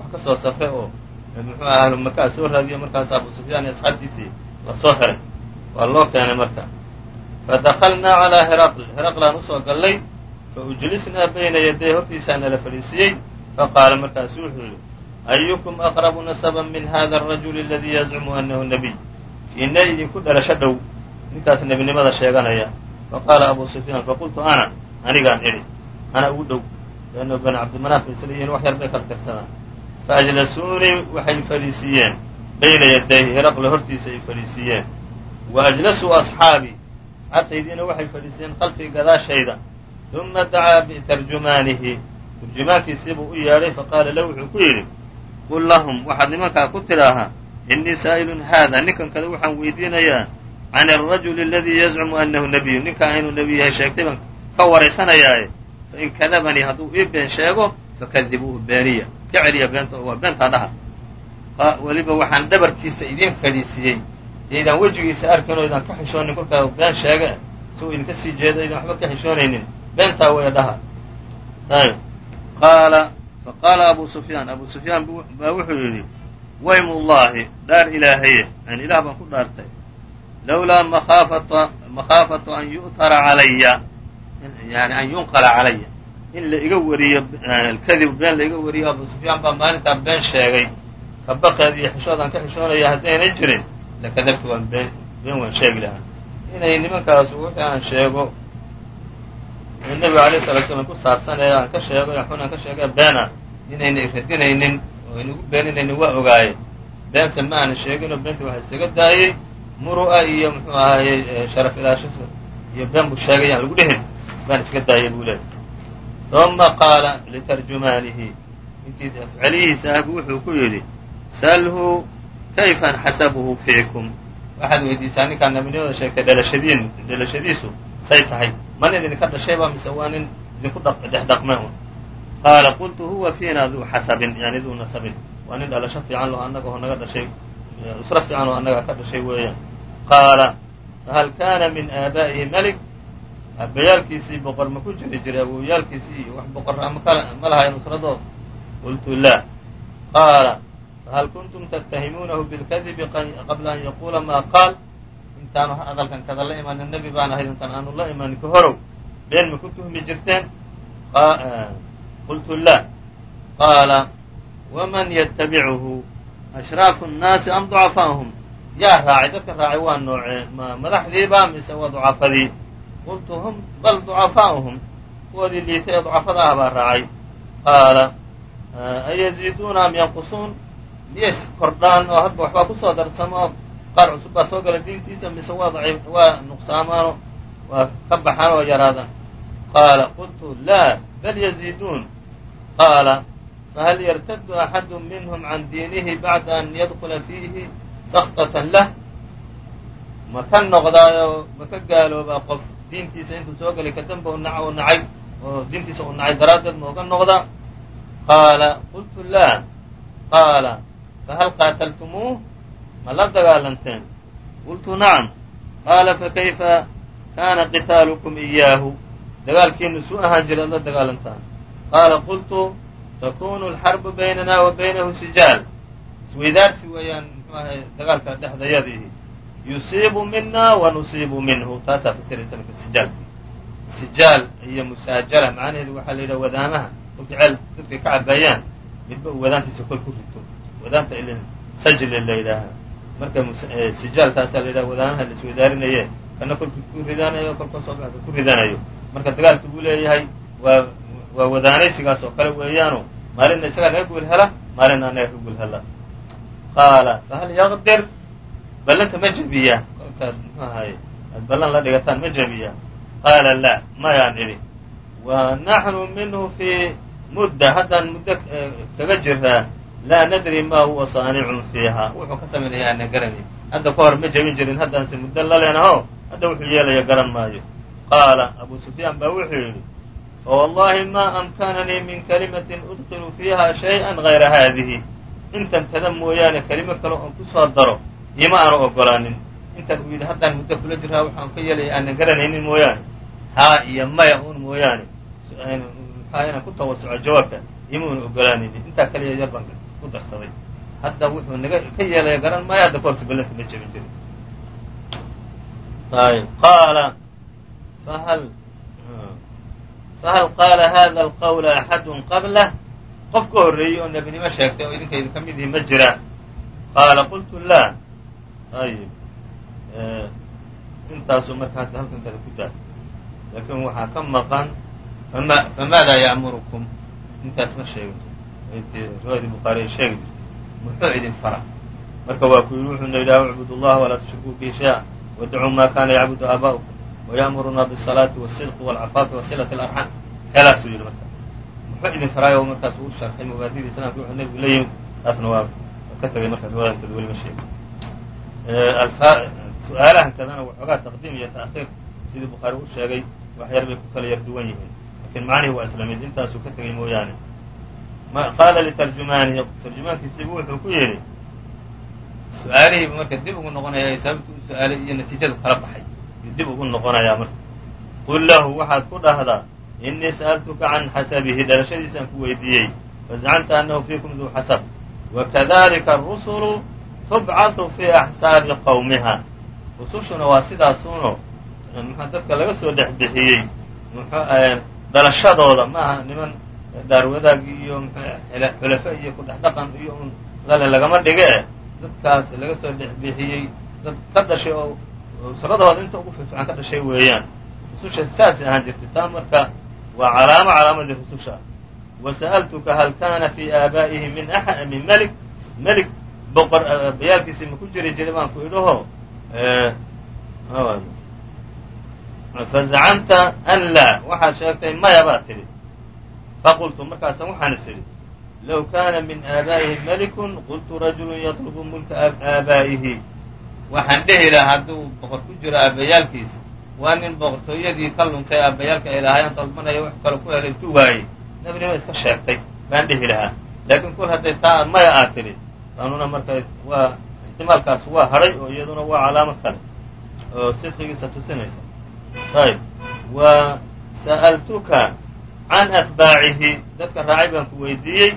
wax ka soo safray oo muxuu aha ahlu makaa soo raadiya markaas abu sufyaan iyo asxaabtiisii la soo xiray waa loo keenay marka. Fadakalnaa calaa hiraql. Hiraqlaan u soo gallay fa ujlisnaa bayna yaday hortiisaa nala fadhiisiyey faqaala markaasu wuxuu yidhi ayukum aqrabu nasaban min hada arajuli aladii yazcumu anahu nabiy? Kiina idinku dhalasho dhow ninkaas nebinimada sheeganaya. Faqaala abu sufyaan faqultu ana anigaan idhi ana ugu dhow. Leanna bani cabdimanaaf isla yihiin wax yar bay kala tirsadaan faajlasuunii waxay fadhiisiiyeen bayna yadayhi hiraqle hortiisa ay fadhiisiiyeen wa ajlasuu asxaabii asxaabtaydiina waxay fadhiisiyeen khalfii gadaashayda. Uma dacaa bitarjumaanihi turjumaankiisiibuu u yeedhay faqaala lahu wuxuu ku yidhi qul lahum waxaad nimankaa ku tidhaahaa innii saa'ilun haada ninkan kada waxaan weydiinayaa can alrajuli aladii yazcumu annahu nebiyu ninkaa inuu nebi yahay sheegtay baan ka waraysanayaaye fain kadabanii hadduu ii been sheego fakadibuuhu beeniya. Ka celiya beenta waa beentaa dhaha. Weliba waxaan dhabarkiisa idiin fadhiisiyey. Iydaan wejigiisa arkin oo idaan ka xishoonin kolkaa been sheege si uu idinka sii jeedo idaan waxba ka xishoonaynin. Beentaa waya dhaha. Ayb qaala faqaala abu sufyaan. Abu sufyaan baa wuxuu yidhi waymullaahi dhaar ilaahaye yani ilaah baan ku dhaartay. Lawlaa makhaafatu an yu'hara calaya yani an yunqala calaya in la iga wariyo kadib been la iga wariyo abu sufyaan baa maalintaa been sheegay kabaqeed iyo xishoodaan ka xishoonaya haddaynay jirin lakadabtu waan been been waan sheegi lahaa inay nimankaas wixii aan sheego nebiga alayh salatu slam ku saabsan ee aan ka sheego ee xun aan ka sheego beena inayna radinaynin oo aynagu beeninaynin waa ogaaye beense ma aanan sheeginoo beenta waxaa isaga daayey muru'a iyo muxuu ahaayey sharaf ilaasha iyo been buu sheegay aan lagu dhihin baan iska daayay buu leeyahy uma qaala litarjumaanihi intii afcelihiisa ah buu wuxuu ku yidhi salhu kayfa xasabuhu fiikum waxaad weydiisaa ninkaan nabinimada sheegtay dhalashadiin dhalashadiisu say tahay ma nin idinka dhashayba mise waa nin idinku dhex dhaqme un qaala qultu huwa fiina duu xasabin yani duu nasabin waa nin dhalasho fiican loo annaga oo naga dhashay usro fiican oo annaga ka dhashay weeyaan qaala fahal kaana min aabaa'ihi melik aabbayaalkiisii boqor ma ku jiri jiray awowyaalkiisii iyo wax boqor ama ma lahayn usradood qultu laa qaala fahal kuntum tattahimuunahu bilkadibi qabla an yaquula maa qaal? Intaanu hadalkan kada la imanin nebi baan ahayd intaan aanu la imanin ka horow. Been ma ku tuhmi jirteen? Qultu laa qaala waman yatabicuhu ashraafu nnaasi am ducafaahum yaa raacay dadka raacay waa noocee? Ma madaxdiiba mise waa ducafadii qultu hum bal ducafaa'uhum kuwoodii liitay ee ducafada ah baa raacay. Qaala ayaziiduuna am yanqusuun? Miyay kordhaan oo hadba waxbaa ku soo darsamo qaar cusub baa soo gala diintiisa mise waa nuqsaamaano waa ka baxaan oo yaraadaan qaala qultu laa bal yaziiduun. Qaala fahal yartadu axadu minhum can diinihi bacda an yadkula fiihi sakطatan lah? Ma ka noqdaayoo ma ka gaaloobaa qof diintiisa intuu soo gelay kadamba u nac u nacay oo diintiisa uu nacay daraaddeed ma noqda. Qaala qultu laa qaala fahal qaataltumuuh? Ma la dagaalanteen? Qultu nacam. Qaala fakayfa kaana qitaalukum iyaahu dagaalkiinu suu ahaan jira ad la dagaalantaan. Qaala qultu takunu alxarbu baynana wa baynahu sijaal. Isweydaarsi weeyaan muxuu ahay dagaalka dhexdayadiihi yusiibu mina wa nusiibu minhu. Taasaa fasiraysa marka sijaalki sijaal iyo musaajala macnaheedu waxaa la yidhaha wadaamaha. Kolkii ceel dadkay ka cabaayaan midba uu wadaantiisa kol ku rito. Wadaanta il sajli la yidhaaha. Marka sijaal taasaa la yidhaha wadaamaha la isweydaarinaye kana kolkii ku ridanayo kolka soo baxka ku ridanayo. Marka dagaalki buu leeyahay waa waa wadaanaysigaas oo kale weeyaano. Maalinna isagaa naga gul hela maalinna anaga ka gul hela qaala fahal yaqdir ballanta ma jebiya kolkaad muxuu ahaye aad ballan la dhigataan ma jebiya qaala laa mayaan idhi. Wa naxnu minhu fii mudda haddaan muddo kaga jiraa laa nadri ma huwa saanicun fiiha. Wuxuu ka samaynaya ana garanay hadda ka hor ma jebin jirin haddaanse muddo la leenaho hadda wuxuu yeelaya garan maayo. Qaala abu sufyaan baa wuxuu yidhi fawallahi ma amkananii min kalimatin udkilu fiiha shayئa gayra haadihi intan tada mooyaane kelimo kale oon ku soo daro ima aanu ogolaanin intan uu yidhi haddaan muddo kula jiraa waxaan ka yeelaya aanan garanaynin mooyaane haa iyo maya un mooyaane maxaa ku tawasuco jawaabka ima una ogolaanaynin intaa kaliya yar baan ku darsaday hadda wuxuu naga ka yeelaya garan maayo hadda ka horse ballanta ma jirin qaala fahal. Fahal qaala hada alqawla axadun qablah qof ka horreeyey oo nebinimo sheegtay oo idinkaydu ka mid ihi ma jiraan qaala qultu laa ayib intaasuu marka hadda halkan kada ku daa laakiin waxaa ka maqan fama famaada ya'murukum intaas ma sheegin intii riwaayadii bukhaari ay sheegi jirtay muxuu idin fara marka waa ku yidhi wuxuuna yidhaha ucbudu allaha walaa tushrikuu bihi shay-a wadacuu ma kana yacbudu aabaa'ukum waya'muruna biالsalaati wالsidqi wاlcafaafi wasilati اlarxam heelaasuu yidhi marka muxuu idin faraayo markaas uu sharxay mubaadidii islamka wuxuu nebigu la yimid taasna waa ka tegay marka riwaayadkada weli ma sheegin su'aalahan kadana waxoogaa taqdiim iyo ta'khiir sidii bukhaari u sheegay wax yar bay ku kala yar duwan yihiin. Lakiin macnihii waa isla mid intaasuu ka tegay mooyaane. Qaala litarjumaanihi tarjumaankiisiibu wuxuu ku yidhi su'aalihiibu marka dib ugu noqonaya sababtu u su'aalay iyo natiijadu kala baxay. Yuu dib ugu noqonayaa marka qul lahu waxaad ku dhahdaa inii sa'altuka can xasabihi dhalashadiisaan ku weydiiyey fazacamta annahu fiikum duu xasab wakadalika arusulu tubcatu fii axsaabi qowmiha rusushuna waa sidaasuuno. Mxua dadka laga soo dhex bixiyey mxu dhalashadooda maaha niman daarwadaag iyo xulafe iyo ku dhex dhaqan iyo un lale lagama dhige. Dadkaas laga soo dhex bixiyey dad ka dhashay oo usradooda inta ugu fiifican ka dhashay weeyaan. Rususha saasay ahaan jirtay taa marka waa calaamo calaamadii rususha. Wa sa'altuka hal kana fii aabaa'ihi min melik melik boqor bayaalkiisii ma ku jiri jiray baan ku idhaho fazacamta an laa waxaad sheegtay maya baad tidhi. Faqultu markaasaan waxaan is idhi low kaana min aabaa'ihi melikun qultu rajulun yatlubu mulka aabaa'ihi. Waxaan dhehi lahaa hadduu boqor ku jiro aabbayaalkiisa waa nin boqortooyadii ka luntay aabbayaalka ay lahaayeen dalbanaya wax kale ku helay tu waayey nebinima iska sheegtay baan dhehi lahaa. Laakiin kol hadday taa maya aad tidhi taanuna marka waa ixtimaalkaas waa hadhay oo iyaduna waa calaamad kale oo sidqigiisa tusinaysa. Ayb wa sa'altuka can atbaacihi. Dadka raacay baan ku weydiiyey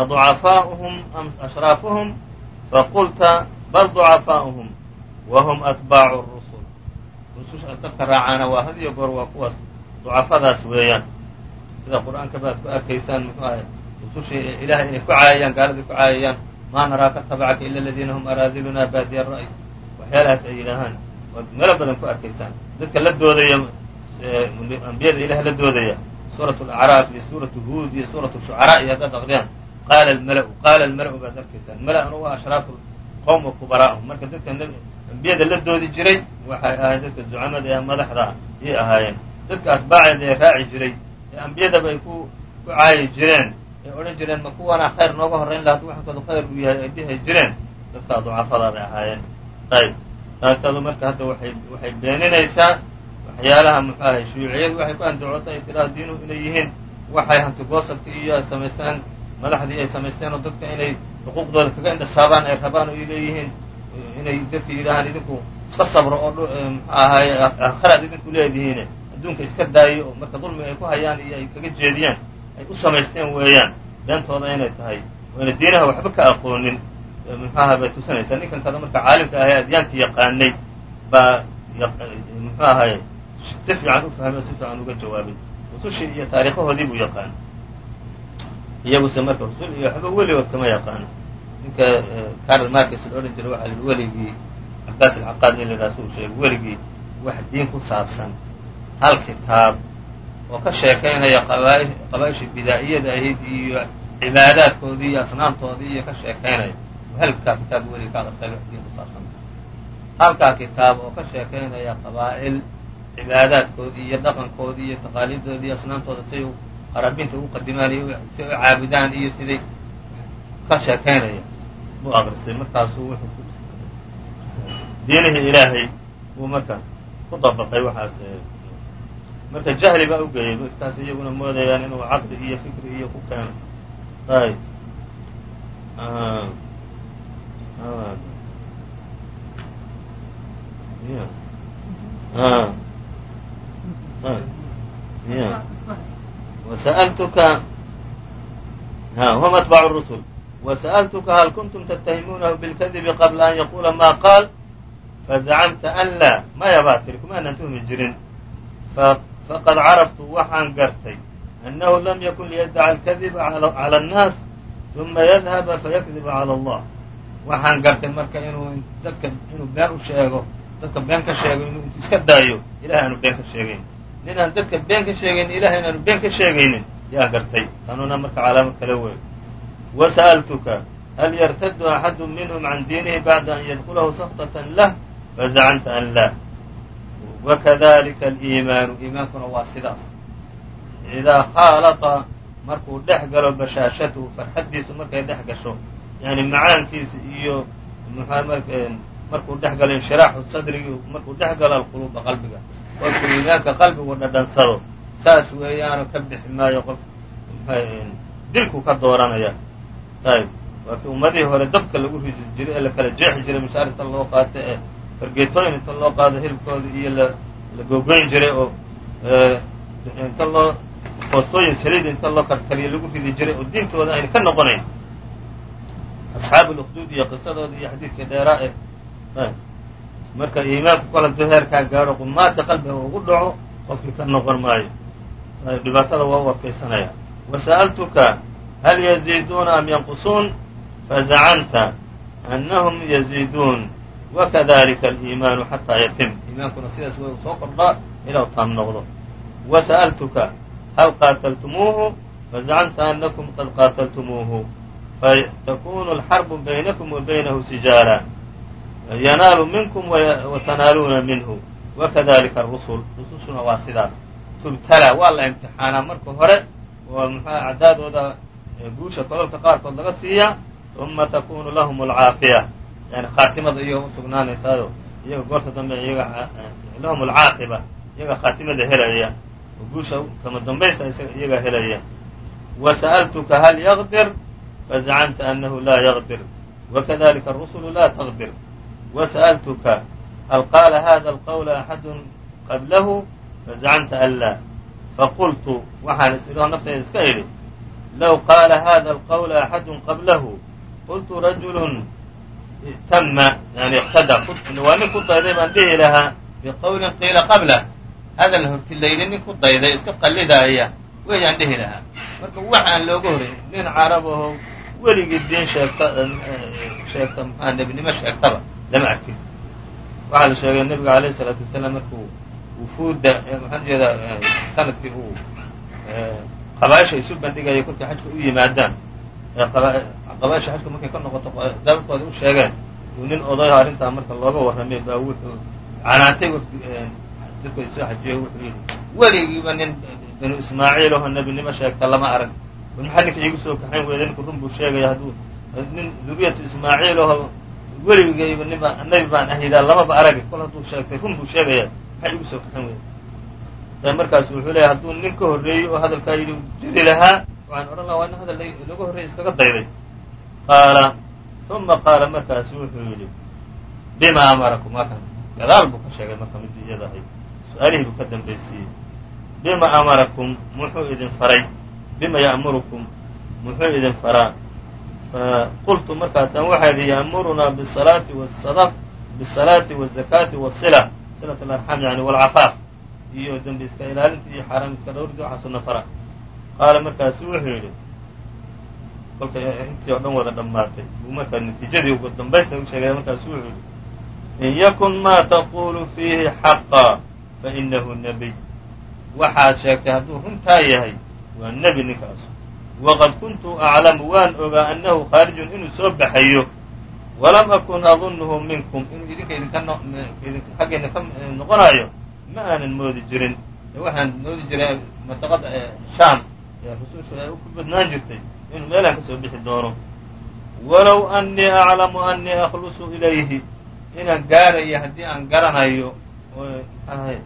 aducafaa'uhum am ashraafuhum? Faqulta bal ducafaa'uhum wa hum atbaacu rusul. Rususha dadka raacaana waa had iyo goor waa kuwaas ducafadaas weeyaan. Sida qur'aanka baad ku arkaysaan muxuu ahay rusushii ilahay inay ku caayayaan gaaladii ku caayayaan maa naraaka tabacaka ila aladiina hum araadiluna baadiya ra'y waxyaalahaas ay yidhaahaan waad meelo badan ku arkaysaan dadka la doodaya ambiyada ilaah la doodaya suurat alacraaf iyo suuratu huud iyo suuratu shucaraa iyo haddaad aqriyaan qaala almala-u qaala almala-u baad arkaysaan mala-na waa ashraafu qowm wa kubaraa'ahum marka dadka ambiyada la doodi jiray waxay ahayd dadka zucamada ee madaxda ayay ahaayeen dadka atbaaceeda ee ay ku ee odhan jireen ma kuwanaa khayr nooga horrayn laha haduu waxankoodu khayr uu yahay ay dhihi jireen dadkaa ducafadaa bay ahaayeen. Ayb taatadu marka hadda waay waxay beeninaysaa waxyaalaha muxuu ahay shuuciyadu waxay ku andacoota ay tidhaha diinuhu inay yihiin. Waxay hantigoosadka iyo ay samaysteen madaxdii ay samaysteen oo dadka inay xuquuqdooda kaga indhasaabaan ay rabaan oo ay leeyihiin inay dadka yidhaahaan idinku iska sabro oo muxuu ahaye aakhiraad idinku leedihiin adduunka iska daayo oo marka dulmiga ay ku hayaan iyo ay kaga jeediyaan ay u samaysteen weeyaan. Beentooda inay tahay oo ina diinaha waxba ka aqoonin muxuaha bay tusinaysaa ninkan kada marka caalimka ahay adyaantii yaqaanay baa muxuu ahaye si fiican u fahmay si fiican uga jawaabay. Rusushii iyo taariikhahoodii buu yaqaan. Iyaguse marka rusul iyo waxba weligood kama yaqaano. Ninka carl markis la odhan jiray waxaa lihi weligii cabaas alcaqaad nin la suu sheegay weligii wax diin ku saabsan. Hal kitaab oo ka sheekaynaya qabaaishii bidaa'iyada iyo cibaadaadkoodii iyo asnaamtoodii iyo ka sheekaynaya. Halkaa kitaab weliga ka aqrisay wax diin ku halkaa kitaab oo ka sheekaynaya qabaa'il cibaadaadkoodii iyo dhaqankoodii iyo taqaaliiddoodii iyo asnaamtooda siay qarabinta ugu qadimaan iyo siay u caabudaan iyo siday ka sheekaynaya. Buu aqrisay markaasuu wuxuu diinihii ilaahay buu marka ku dabaqay waxaas marka jahli baa u geeyey markaas iyaguna moodayaan inuu caqli iyo fikri iyo ku keeno ayb وسألتka هم أتباع الرسل وسألتka hل كنتم تتهمونh بالkذب qبلa أن يقula ma qاal فزacمta أn lا maya baa tiri kumaanan tuhmi jirin faqad caraftu waxaan gartay annahu lam yakun liyaddaca alkadiba cala annaas uma yadhaba fayakdiba cala allah waxaan gartay marka inuu dadka inuu been u sheego dadka been ka sheego inuu intu iska daayo ilahay aanu been ka sheegayn nin aan dadka been ka sheegayn ilahay aanu been ka sheegaynin yaan gartay tanuna marka calaamad kale weey wa sa'altuka hal yartaddu axadu minhum can diinihi bacda an yadkulahu sakhtatan lah fazacanta an laa wakadalika aliimaanu iimaankuna waa sidaas idaa khaalata markuu dhex galo bashaashatuhu farxaddiisu markay dhex gasho yani macaankiisa iyo markuu dhex galo inshiraaxu sadrigi markuu dhex galo alquluuba qalbiga qofku iimaanka qalbigu dhadhansado saas weeyaano ka bixi maayo qof dilku ka dooranaya ayb ummadihii hore dabka lagu riji ee la jeexi jiray mashaarifta loo qaata ee fargeetooyin inta loo qaado hilibkooda iyo la googoyn jiray oo inta loo foostooyin saliid inta loo karkariyo lagu ridi jiray oo diintooda ayna ka noqonayn. Asxaabu اlukduud iyo qisadooda iyo xadiidkii dheeraa ee marka iimaanku kol hadduu heerkaa gaadho qumaata qalbiga ugu dhaco qofkii ka noqon maayo. Dhibaatada waa u adkaysanaya. Wasa'altuka hal yaziiduuna am yanqusuun? Fazacanta annahum yaziiduun wakadalika aliimaanu xataa yatim iimaankuna sidaas way soo kordhaa ilaa u taam noqdo wasa'altuka hal qaataltumuuhu fazacamta anakum qad qaataltumuuhu fatakunu alxarbu baynakum wa baynahu sijaala yanaalu minkum watanaaluuna minhu wakadalika arusul rusushuna waa sidaas tubtala waa la imtixaanaa marka hore oo muxua acdaadooda guusha kolalka qaarkood laga siiyaa uma takunu lahum alcaafiya yani khaatimada iyaga usugnaanaysaayo iyaga goorta dambe iyaga lahum alcaaqiba iyaga khaatimada helaya. Oo guusha kama dambaysta iyaga helaya. Wasa'altuka hal yaqdir fazacamta anahu laa yaqdir. Wakadalika arusulu laa taqdir. Wasa'altuka hal qaala hada alqawla axadu qablahu fazacamta an laa. Faqultu waxaan is idhoo naftayda iska idhi low qaala hada alqawla axadu qablahu qultu rajulun tama yani iqtada waa nin ku dayday baan dhihi lahaa biqawlin qiila qablah hadal hortilayni nin ku dayday iska qallidaaya weeyaan dhihi lahaa marka waxaan looga horey nin carab aho weligii diin sheegta sheegta maxaa nebinimo sheegtaba lama arkin waxaa la sheegay nebiga alayh isalaatu wasalaam markuu wufuudda maxaan jeedaa sannadkii uu qabaaisha isu bandhigaya kolkay xajka u yimaadaan qabaaisha xajka markay ka noqoto daabadkooda u sheegeen uu nin odayo arrintaa marka looga warramay baa wuxuu canaantay dadka isoo xajiyo wuxuu yidhi weligiiba nin binu ismaaciil aho nebinimo sheegta lama arag. Maxaa ninka iigu soo kaxayn weyda ninku run buu sheegaya hadduu nin duriyatu ismaaciil aho weligayba ninba nebi baan ahidaa lamaba aragi kol hadduu sheegtay run buu sheegaya maxaa iigu soo kaxayn weyda. Markaas wuxuu leeyahy hadduu nin ka horreeyey oo hadalkaa yidhi jiri lahaa waxaan odhan laha waa nin hadal laga horreeyay iskaga dayday qaala uma qaala markaasu wuxuu yidhi bima amarakum? Waa kan gadaal buu ka sheegay marka midii iyada ahayd su'aalihii buu ka dambaysiiyey bima amarakum? Muxuu idin faray. Bima ya'murukum? Muxuu idin faraa. Qultu markaasaan waxaa idhi ya'murunaa bisalaati wsada bisalaati wazakaati wasila silat alarxam yani walcafaaf iyo dembi iska ilaalinta iyo xaaraam iska dhawrida waxaasuna fara qaala markaasu wuxuu yidhi kolka intii oo dhan wada dhammaatay buu markaa natiijadii ugu dambaysta u sheegay markaasu wuxuu yidhi in yakun maa taqulu fiihi xaqa fainahu nebiy waxaad sheegtay hadduu runtaa yahay waa nebi ninkaas waqad kuntu aclamu waan ogaa annahu khaarijun inuu soo baxayo walam akun adunnuhu minkum inuu idinka idinka xaggeena ka noqonayo ma aanan moodi jirin waxaan moodi jiray mantaqada shaam ee rusushu ay ku badnaan jirtay inuu meelaan ka soo bixi doono. Walow annii aclamu annii akhlusu ilayhi. Inaan gaarayo haddii aan garanayo oo maxaahay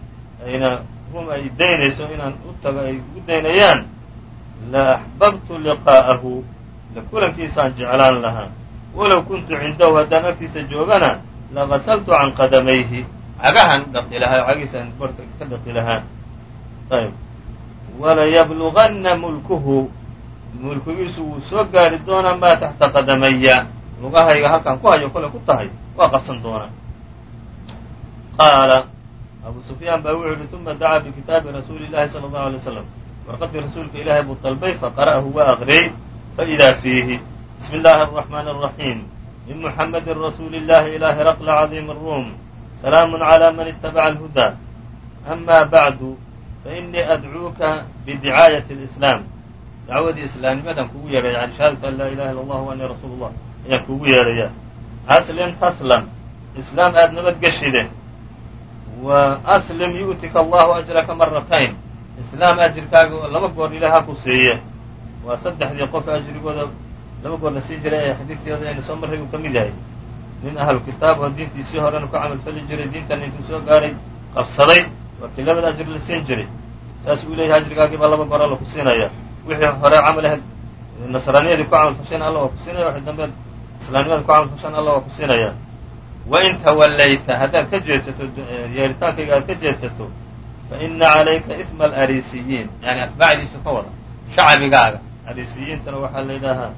ayna rum ay daynayso inaan u tago ay ugu daynayaan la axbabtu liqaa'ahu la kulankiisaan jeclaan lahaa. Walow kuntu cindahu haddaan agtiisa joogana lagasaltu can qadamayhi. Cagahan dhaqi lahaa cagiisaan borka ka dhaqi lahaa. Ayb walayabluganna mulkuhu mulkigiisu wuu soo gaari doonaa maa taxta qadamaya. Lugahayga halkaan ku hayo kole ku tahay waa qabsan doonaa. Qaala abu sufyaan baa wuxuu yihi uma dacaa bikitaabi rasuuli llahi sala allahu alay slam warqadii rasuulka ilaahay buu dalbay faqara'ahu waa aqriyey faidaa fiihi. Bismi illaahi araxmaani araxiim min muxamedin rasuuli illahi ilaa heraqla cadiimi aruum salaamu calaa man itabaca alhudaa. Ama bacdu fainii adcuuka bidicaayati alislaam dacwadii islaamnimadan kugu yeedhaya yani shahaadatu an laa ilaha illa allah ani rasuulu llah ayaan kugu yeedhayaa aslim taslam islaam aada nabadgeshide wa aslim yu'tika allahu ajraka maratayn islaam ajirkaaga oo laba goor ilaah ha ku siiye waa saddexdii qof ajrigooda laba goor la siin jiray ee xadiidkeeda aynu soo marray uu ka mid yahay nin ahlu kitaab oo diintiisii horena ku camalfali jiray diintan intuu soo gaadhay qabsaday waa kii labada ajri la siin jiray saas uu leeyahay ajrigaagii baa laba goor alla ku siinaya wixii hore camal ahayd nasraaniyadii ku camal fasheen alla waa ku siinaya wixii dambe islaamnimada ku camal fasheen alla waa ku siinaya wain tawallayta haddaad ka jeedsato yeeritaankayga aad ka jeedsato faina calayka isma alariisiyiin yani atbaacdiisu ka wada shacbigaaga arisiyiintana waxaa la yidhaahaa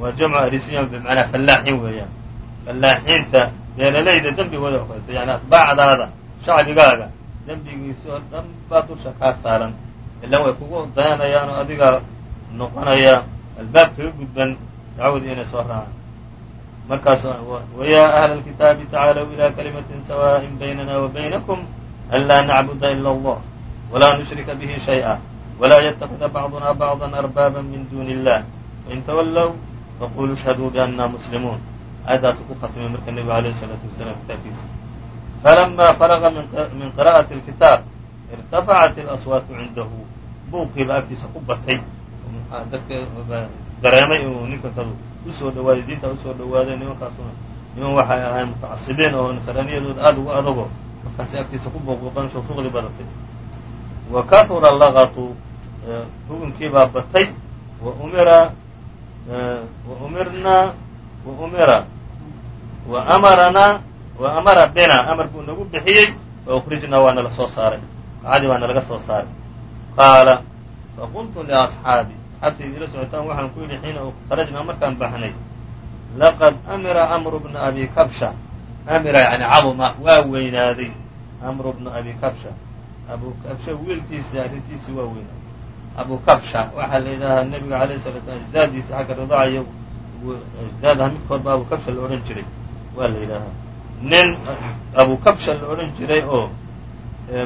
waa jamcu arisiyin bimacnaa fallaaxiin weeyaan. Fallaaxiinta beenalayda dembigooda koraysa yani atbaacdaada shacbigaaga dembigiisi oo dhan baa dusha kaa saaran. Ilaan way kugu dayanayaan oo adiga noqonaya albaab kaga gudban dacwadii inay soo raacaan markaas wayaa ahla alkitaabi tacaalow ilaa kalimatin sawaaءin baynana wa baynakum an laa nacbuda ila allah walaa nushrika bihi shayئa walaa ytakida bacduna bacضa arbaaba min duni illah fain tawallow faquluu ishhaduu bianna muslimuun aayaddaasuu ku khatmay marka nebigu alayh الsalaatu wasalaam kitaabkiisa falama faraga min qira'ati اlkitaab irtafacat اlaswaatu cindahu buuqiiba agtiisa ku batay dadka dareemay inuu ninka kadu u soo dhawaaday diinta u soo dhawaaday nimankaasuna niman waxay ahayn mutacasibiin oo nasraaniyadooda aada ugu adago markaasi agtiisa ku buuqbuuqan shuqshuqdii badatay wa kahura laqatu hugunkiibaa batay wa umira wa umirnaa wa umira. Wa amaranaa wa amara bina. Amar buu nagu bixiyey fa ukrijnaa waa nala soo saaray qacadii baa nalaga soo saaray qaala faqultu liasxaabi asxaabtayda ila socotaan waxaan ku yidhi xiina kharajnaa markaan baxnay laqad amira amru bna abi kabsha. Amira yani caduma waa weynaaday. Amru bna abi kabsha. Abu kabsha wiilkiisii arrintiisii waa weynaaday. Abu kabsha waxaa la yidhaahaa nebiga alayh sala slam ajdaadiisa xagga ridacayo ajdaadaha midkoodba abu kabsha la odhan jiray waa la yidhaahaa. Nin abu kabsha la odhan jiray oo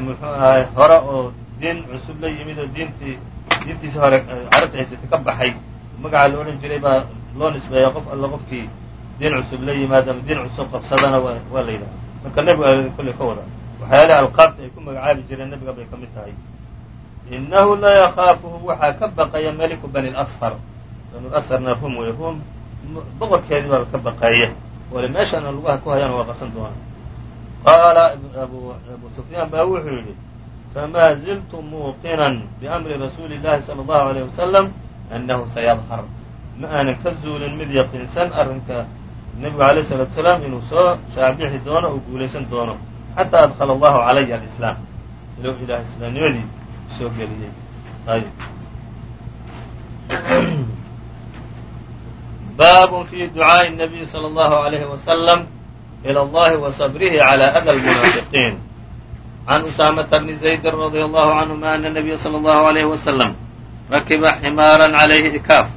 muxuu ahay hore oo diin cusub la yimid oo diintii diintiisii hore carabta haysatay ka baxay. Magaca la odhan jiray baa loo nisbeeya qof alla qofkii diin cusub la yimaad ama diin cusub qabsadana waa la yidhaha marka nebiga kolley ka wada waxyaalaha alqaabta ay ku magacaabi jireen nebiga bay ka mid tahay. Inahu la yakaafuhu waxaa ka baqaya meliku bani lasfar bani lasfarna rum wey rum boqorkeedii baa ka baqeeya wale meeshaana lugaha ku hayaan waa qabsan doona qaala abu sufyaan baa wuxuu yidhi famaa ziltu muuqinan biamri rasuuli llahi sala allahu alayh wasalam annahu sayadhar ma aanan ka zuulin mid yaqiinsan arrinka nebigu alayh salatu salaam inuu soo shaabixi doono oo guulaysan doono xataa adkhala allahu calaya alislaam ilo ilaah islaamnimadii soo geliyey ayb baab fi ducaaءi الnabiy slى اllahu عalayhi waslm ilى اllahi wa sabrihi عlى ada اlmunaafiqiin can usaamata bni zaydin radia allahu canhuma ana nabiya sala allahu alayhi wasalam rakiba ximaaran calayhi ikaaf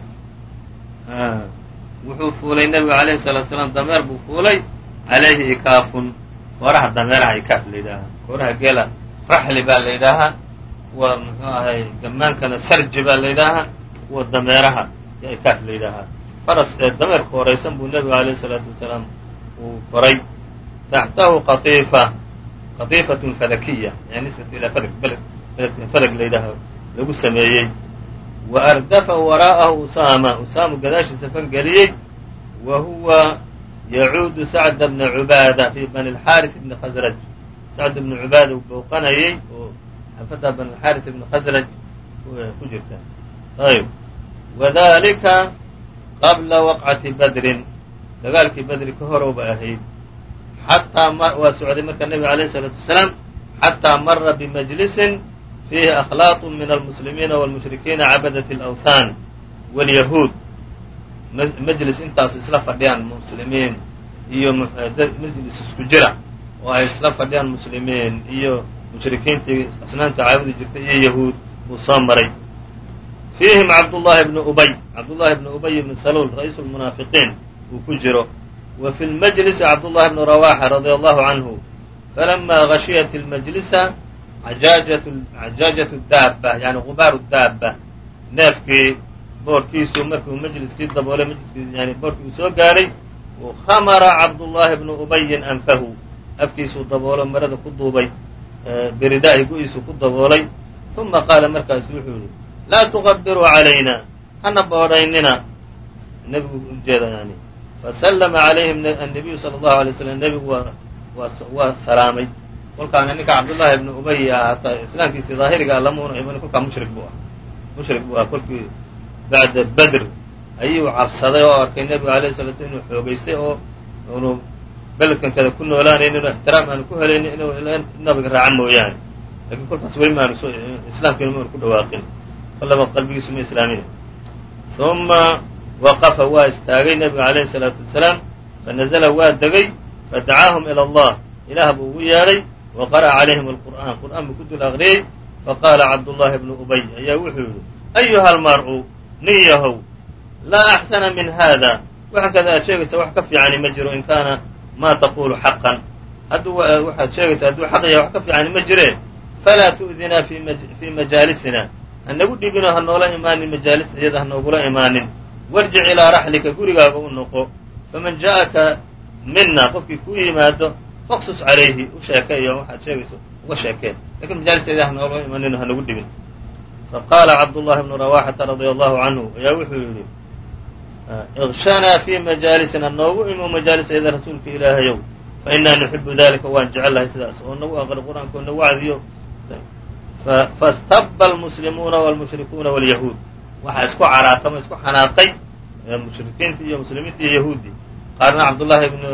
wuxuu fuulay nebigu alayhi salatu salaam dameer buu fuulay calayhi ikaafun kooraha dameeraha ikaaf la yidhaahaa kooraha geela raxli baa la yidhaahaa kuwa muxuu ahay gammaankana sarji baa la yidhaahaa kuwa dameeraha yaa ikaaf la yidhaahaa faras ee dameerka horaysan buu nebigu alayhi salaatu wasalaam uu koray taxtahu qatiifa qatiifatun falakiya yani nisbatu ilaa falag beledkan falag la yidhaaho lagu sameeyey. Wa ardafa waraa'ahu usaama usaamu gadaashiisa fangeliyey wa huwa yacuudu sacda bna cubaada fi bani alxaaris ibni khasraj sacd ibni cubaada uu booqanayey oo xafada bani alxaaris ibni khasraj ku jirta. Ayb wadalika qabla waqcati badrin. Dagaalkii badri ka horowba ahayd xataa waa socday marka nebiga alayh isalaatu wasalaam xataa mara bimajlisin fiihi akhlaaq min almuslimiina wاlmushrikiina cabadat اlawthan wاlyahuud majlis intaasu isla fadhiyaan muslimiin iyo majlis isku jira oo ay isla fadhiyaan muslimiin iyo mushrikiintii asnaamta caabudi jirtay iyo yahuud buu soo maray fiihim cabdullahi bnu ubay cabdullahi bnu ubay bni saluul ra'iisu lmunaafiqiin uu ku jiro wa fi lmajlisi cabdullahi bnu rawaxa radia allahu canhu falama gashiyat ilmajlisa cajaajatu daaba yani gubaaru daaba neefkii boorkiisu markuu majliskii daboolay majliskii yani boorkii uu soo gaadhay khamara cabdullahi bnu ubayin anfahu. Afkiisuu daboolo marada ku duubay biridaa'i gu-iisuu ku daboolay. Uma qaala markaasu wuxuu yihi laa tuqabiruu calayna hana boodhaynina. Nebigu ujeeda yani fasallama calayhim annabiyu sala allahu alay slam nebigu waa salaamay kolkaana ninka cabdullaahi ibnu ubay ah hataa islaamkiisii daahiriga lamuuna iman kolkaa mushrik buu ah mushrik buu ah kolkii bacda bedr ayuu cabsaday oo arkay nebigu alayh salatu inuu xoogaystay oo unu beledkan kada ku noolaanayn inuu ixtiraam aanu ku helaynin inuu nabiga raaca mooyaane lakiin kolkaas weli maanu islaamkiina maanu ku dhawaaqin kolaba qalbigiisu ma islaamin uma waqafa waa istaagay nebigu alayhi salaatu wasalaam fanazla waa degay fadacaahum ilى allah ilaah buu ugu yeedhay wa qara'a calayhim alqur'aan qur'aan buu ku dul aqriyey faqaala cabdullaahi bnu ubay ayaa wuxuu yidhi ayuha almar'u nin yahow laa axsana min haada waxa kada aad sheegaysa wax ka fiicani ma jiro in kaana maa taqulu xaqan hadduu waxaad sheegaysa hadduu xaq yahay wax ka fiicani ma jiree falaa tu'dinaa fii majaalisina hanagu dhibinoo ha noola imaanin majaalis iyada ha noogula imaanin warjic ilaa raxlika gurigaaga u noqo. Faman ja'aka mina qofkii kuu yimaado faqsus calayhi u sheekeeyo waxaad sheegayso uga sheekeen. Lakin majaalisteeda ha noola imaanin hanagu dhibin. Faqaala cabdullahi bnu rawaxata radia allahu canhu ayaa wuxuu yidhi ikshanaa fii majaalisina noogu imo majaalisayda rasuulka ilaahayow. Fa inaa nuxibu dalika waan jecellahay sidaas oo nagu aqri qur'aanka oo nagu wacdiyo. Fastaba almuslimuuna walmushrikuuna walyahuud waxaa isku caraatama isku xanaaqay mushrikiinta iyo muslimiinta iyo yahuudi qaarna cabdullaahi ibnu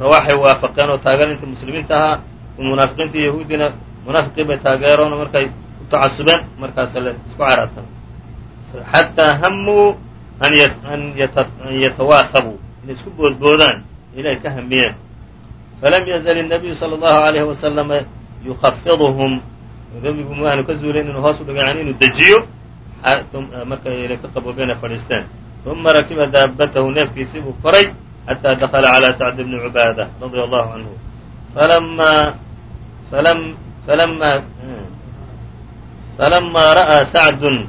rawaxay waafaqeen oo taageer intii muslimiinta ahaa munaafiqiinta iyo yahuudina munaafiqii bay taageeroona markay u tacasubeen markaasa la isku caraatama xataa hamuu an yatawaaqabuu inay isku boodboodaan inay ka hamiyeen falam yazal الnabiyu salى اllahu عalayhi wasalama yukafiduhum nebigu ma aanu ka zuulin inuu hoos u dhiga yani inuu dejiyo marka inay ka qaboobeen ay fadhiisteen uma rakiba daabatahu neefkiisii buu koray xataa dakla calى sacd bni cubaada radia allahu canhu falama ra'aa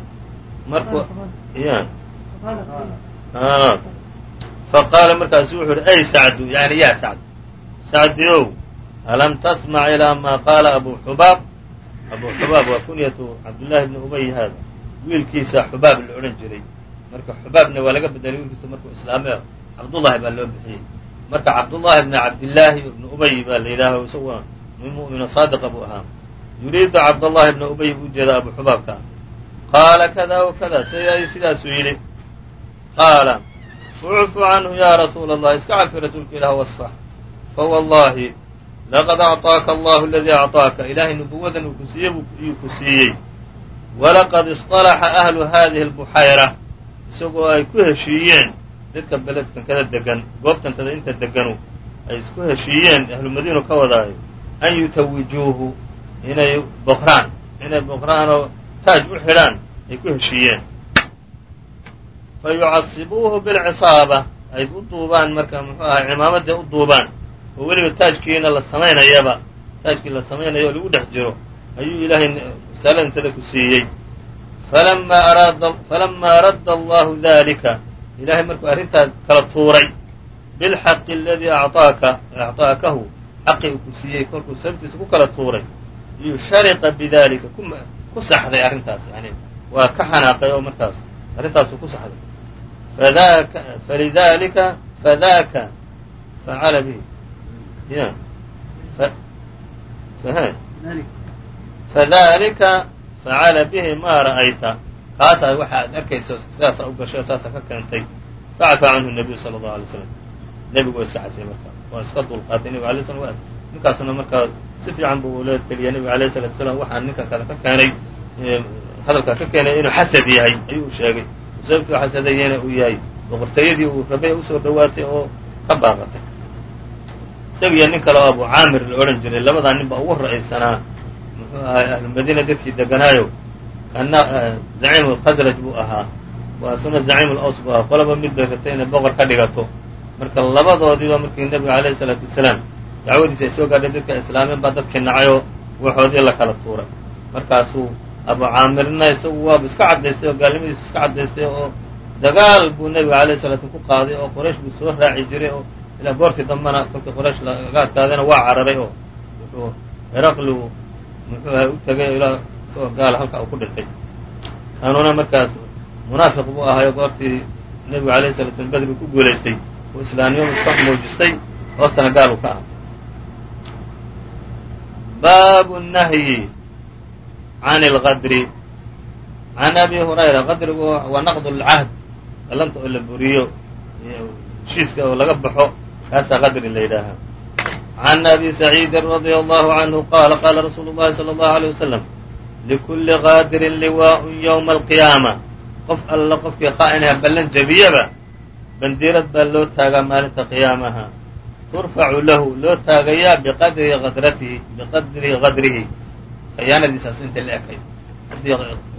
markuu faqaala markaasu wuxuu uhi ay sacdu yani ya sacd sacdiow alam tasmac ilaa ma qaala abu xubaab abu xubaab waa kunyatu cabdullaahi bni ubay haada wiilkiisa xubaab la odhan jiray. Marka xubaabna waa laga bedelay wiilkiisa markuu islaame cabdullahi baa loo bixiyey. Marka cabdullahi bni cabdillaahi ibni ubay baa la yidhaaho isaguna min mu'mino saadiqa buu ahaa. Yuriidu cabdallahi bna ubay buu ujeeda abu xubaabka. Qaala kada wa kada sidaasuu yidhi. Qaala ucfu canhu ya rasuula allah iska cafi rasuulka ilah wasfax. Fawallahi laqad acطaaka allahu aladii acطaaka ilaahay nubuwadan uu ku siiyey iyuu ku siiyey walaqad iصطalaxa ahlu hadihi اlbuxayra isagoo ay ku heshiiyeen dadka beledkan kada degan goobtantada inta deganu ay isku heshiiyeen ahlu madiinu ka wadaayo an yutawijuuhu inay boqraan inay boqraan oo taaj u xidhaan ay ku heshiiyeen fa yucasibuuhu bilcisaaba ay u duubaan marka muxuu ahay cimaamaday u duubaan oo weliba taajkiina la samaynayaba taajkii la samaynayo oo lagu dhex jiro ayuu ilaahay risaaladintada ku siiyey. Falamaa radda allahu dalika ilahay markuu arrintaa kala tuuray bilxaqi aladii acطaaka acطaakahu xaqii uu ku siiyey kolkuu sababtiisa ku kala tuuray. Iyuu shariqa bidalika ku saxday arrintaas yani waa ka xanaaqay oo markaas arrintaasuu ku saxday. Falidalika fadaka facala bihi fadalika facala bihi ma ra'ayta kaasaa waxa aad arkayso sidaasaa u gashay oo saasaa ka keentay facafa canhu nabiyu sala allahu alay slam nebigu waa iska cafiyey marka waa iska dulqaatay nebiga alay slam ninkaasuna markaa si fiican buu ula teliyay nebiga alayh salatu salaam waxaa ninkan kale ka keenay hadalkaa ka keenay inuu xasad yahay ayuu u sheegay sababtuu xasadayena uu yahay boqortooyadii uu rabay u soo dhowaatay oo ka baaqatay isagiyo nin kale oo abu caamir la odhan jiray labadaa nin baa ugu ra'aysanaa muxuu ahay ahlumadiina dadkii deganaayo kana zaciim khasraj buu ahaa. Waa suna zaciim laws buu ahaa. Qolaba mid bay rabtay inay boqor ka dhigato. Marka labadoodiiba markii nebiga alayhi salaatu wasalaam dacwadiisa ay soo gaadhay dadka islaameen baa dadkii nacayoo waxoodii la kala tuuray. Markaasuu abu caamirna isagu waaba iska caddaystay oo gaalnimadiisu iska caddaystay oo dagaal buu nebiga alayhi salaatu ku qaaday oo qoraysh buu soo raaci jiray oo ilaa goortii dambana kolkii qoraysh laga adkaadayna waa cararay oo wuxuu heraqli muxuu ahay u tegay ilaa isagoo gaala halka uu ku dhintay. Kanuna markaas munaafiq buu ahayo goortii nebigu alayhi salatu slam bedri ku guulaystay uu islaamnimo iska muujistay hoostana gaal uu ka ah baabu nahyi can اlqadri can abi hurayra qadrigu waa naqd اlcahd ballanta oo la buriyo heshiiska oo laga baxo kaasaa qadri la yidhaahaa can abi saciidin radia allahu canhu qaala qaala rasuulu llahi sala allahu aleyh wasalam likulli qaadirin liwaa'un yowma alqiyaama qof alla qofkii qaa'inha ballan jebiyaba bandiirad baa loo taagaa maalinta qiyaamaha turfacu lahu loo taagayaa biqadri qadratihi biqadri qadrihi khiyaanadiisaas inta la ekayd haddii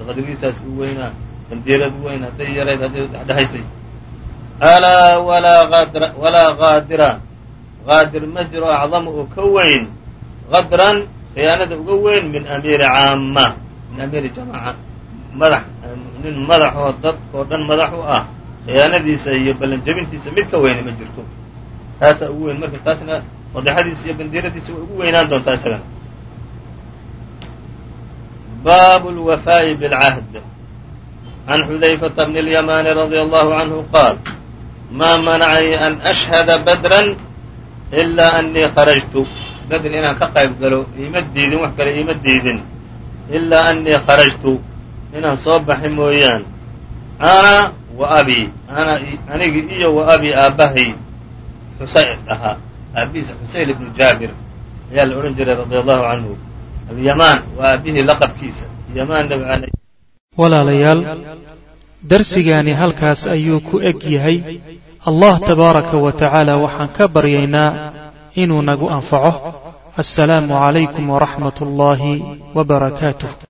qadrigiisaas u weynaa bandiirad weyn hadday yarayd hadday dhexdhexaysay alaa walaa qaadira qaadir ma jiro acdamu oo ka weyn. Qadran khiyaanada uga weyn min amiiri caama min amiiri jamaaca. Madax nin madaxoo dadkoo dhan madax u ah. Khiyaanadiisa iyo ballanjebintiisa mid ka weyna ma jirto. Taasaa ugu weyn marka taasna fadixadiisa iyo bandiiradiisa way ugu weynaan doontaa isagana. Bab lwafaa'i bilcahd can xudayfata bni اlyamaani radي allahu canhu qaal maa manacani an ashhada badran ilaa anii kharajtu bedr inaan ka qayb galo iima diidin wax kale iima diidin ilaa anii kharajtu inaan soo baxi mooyaan ana wa abi ana anigi iyo wa abi aabbahay xusayl ahaa aabihiisa xusayl ibnu jaabir ayaa la odhan jiray radia allahu canhu alyamaan waa aabihii laqabkiisa yamaan walaalayaal darsigaani halkaas ayuu ku eg yahay allah tabaaraka wa tacaala waxaan ka baryaynaa inuu nagu anfaco. Assalaamu calaykum waraxmat ullaahi wa barakaatuh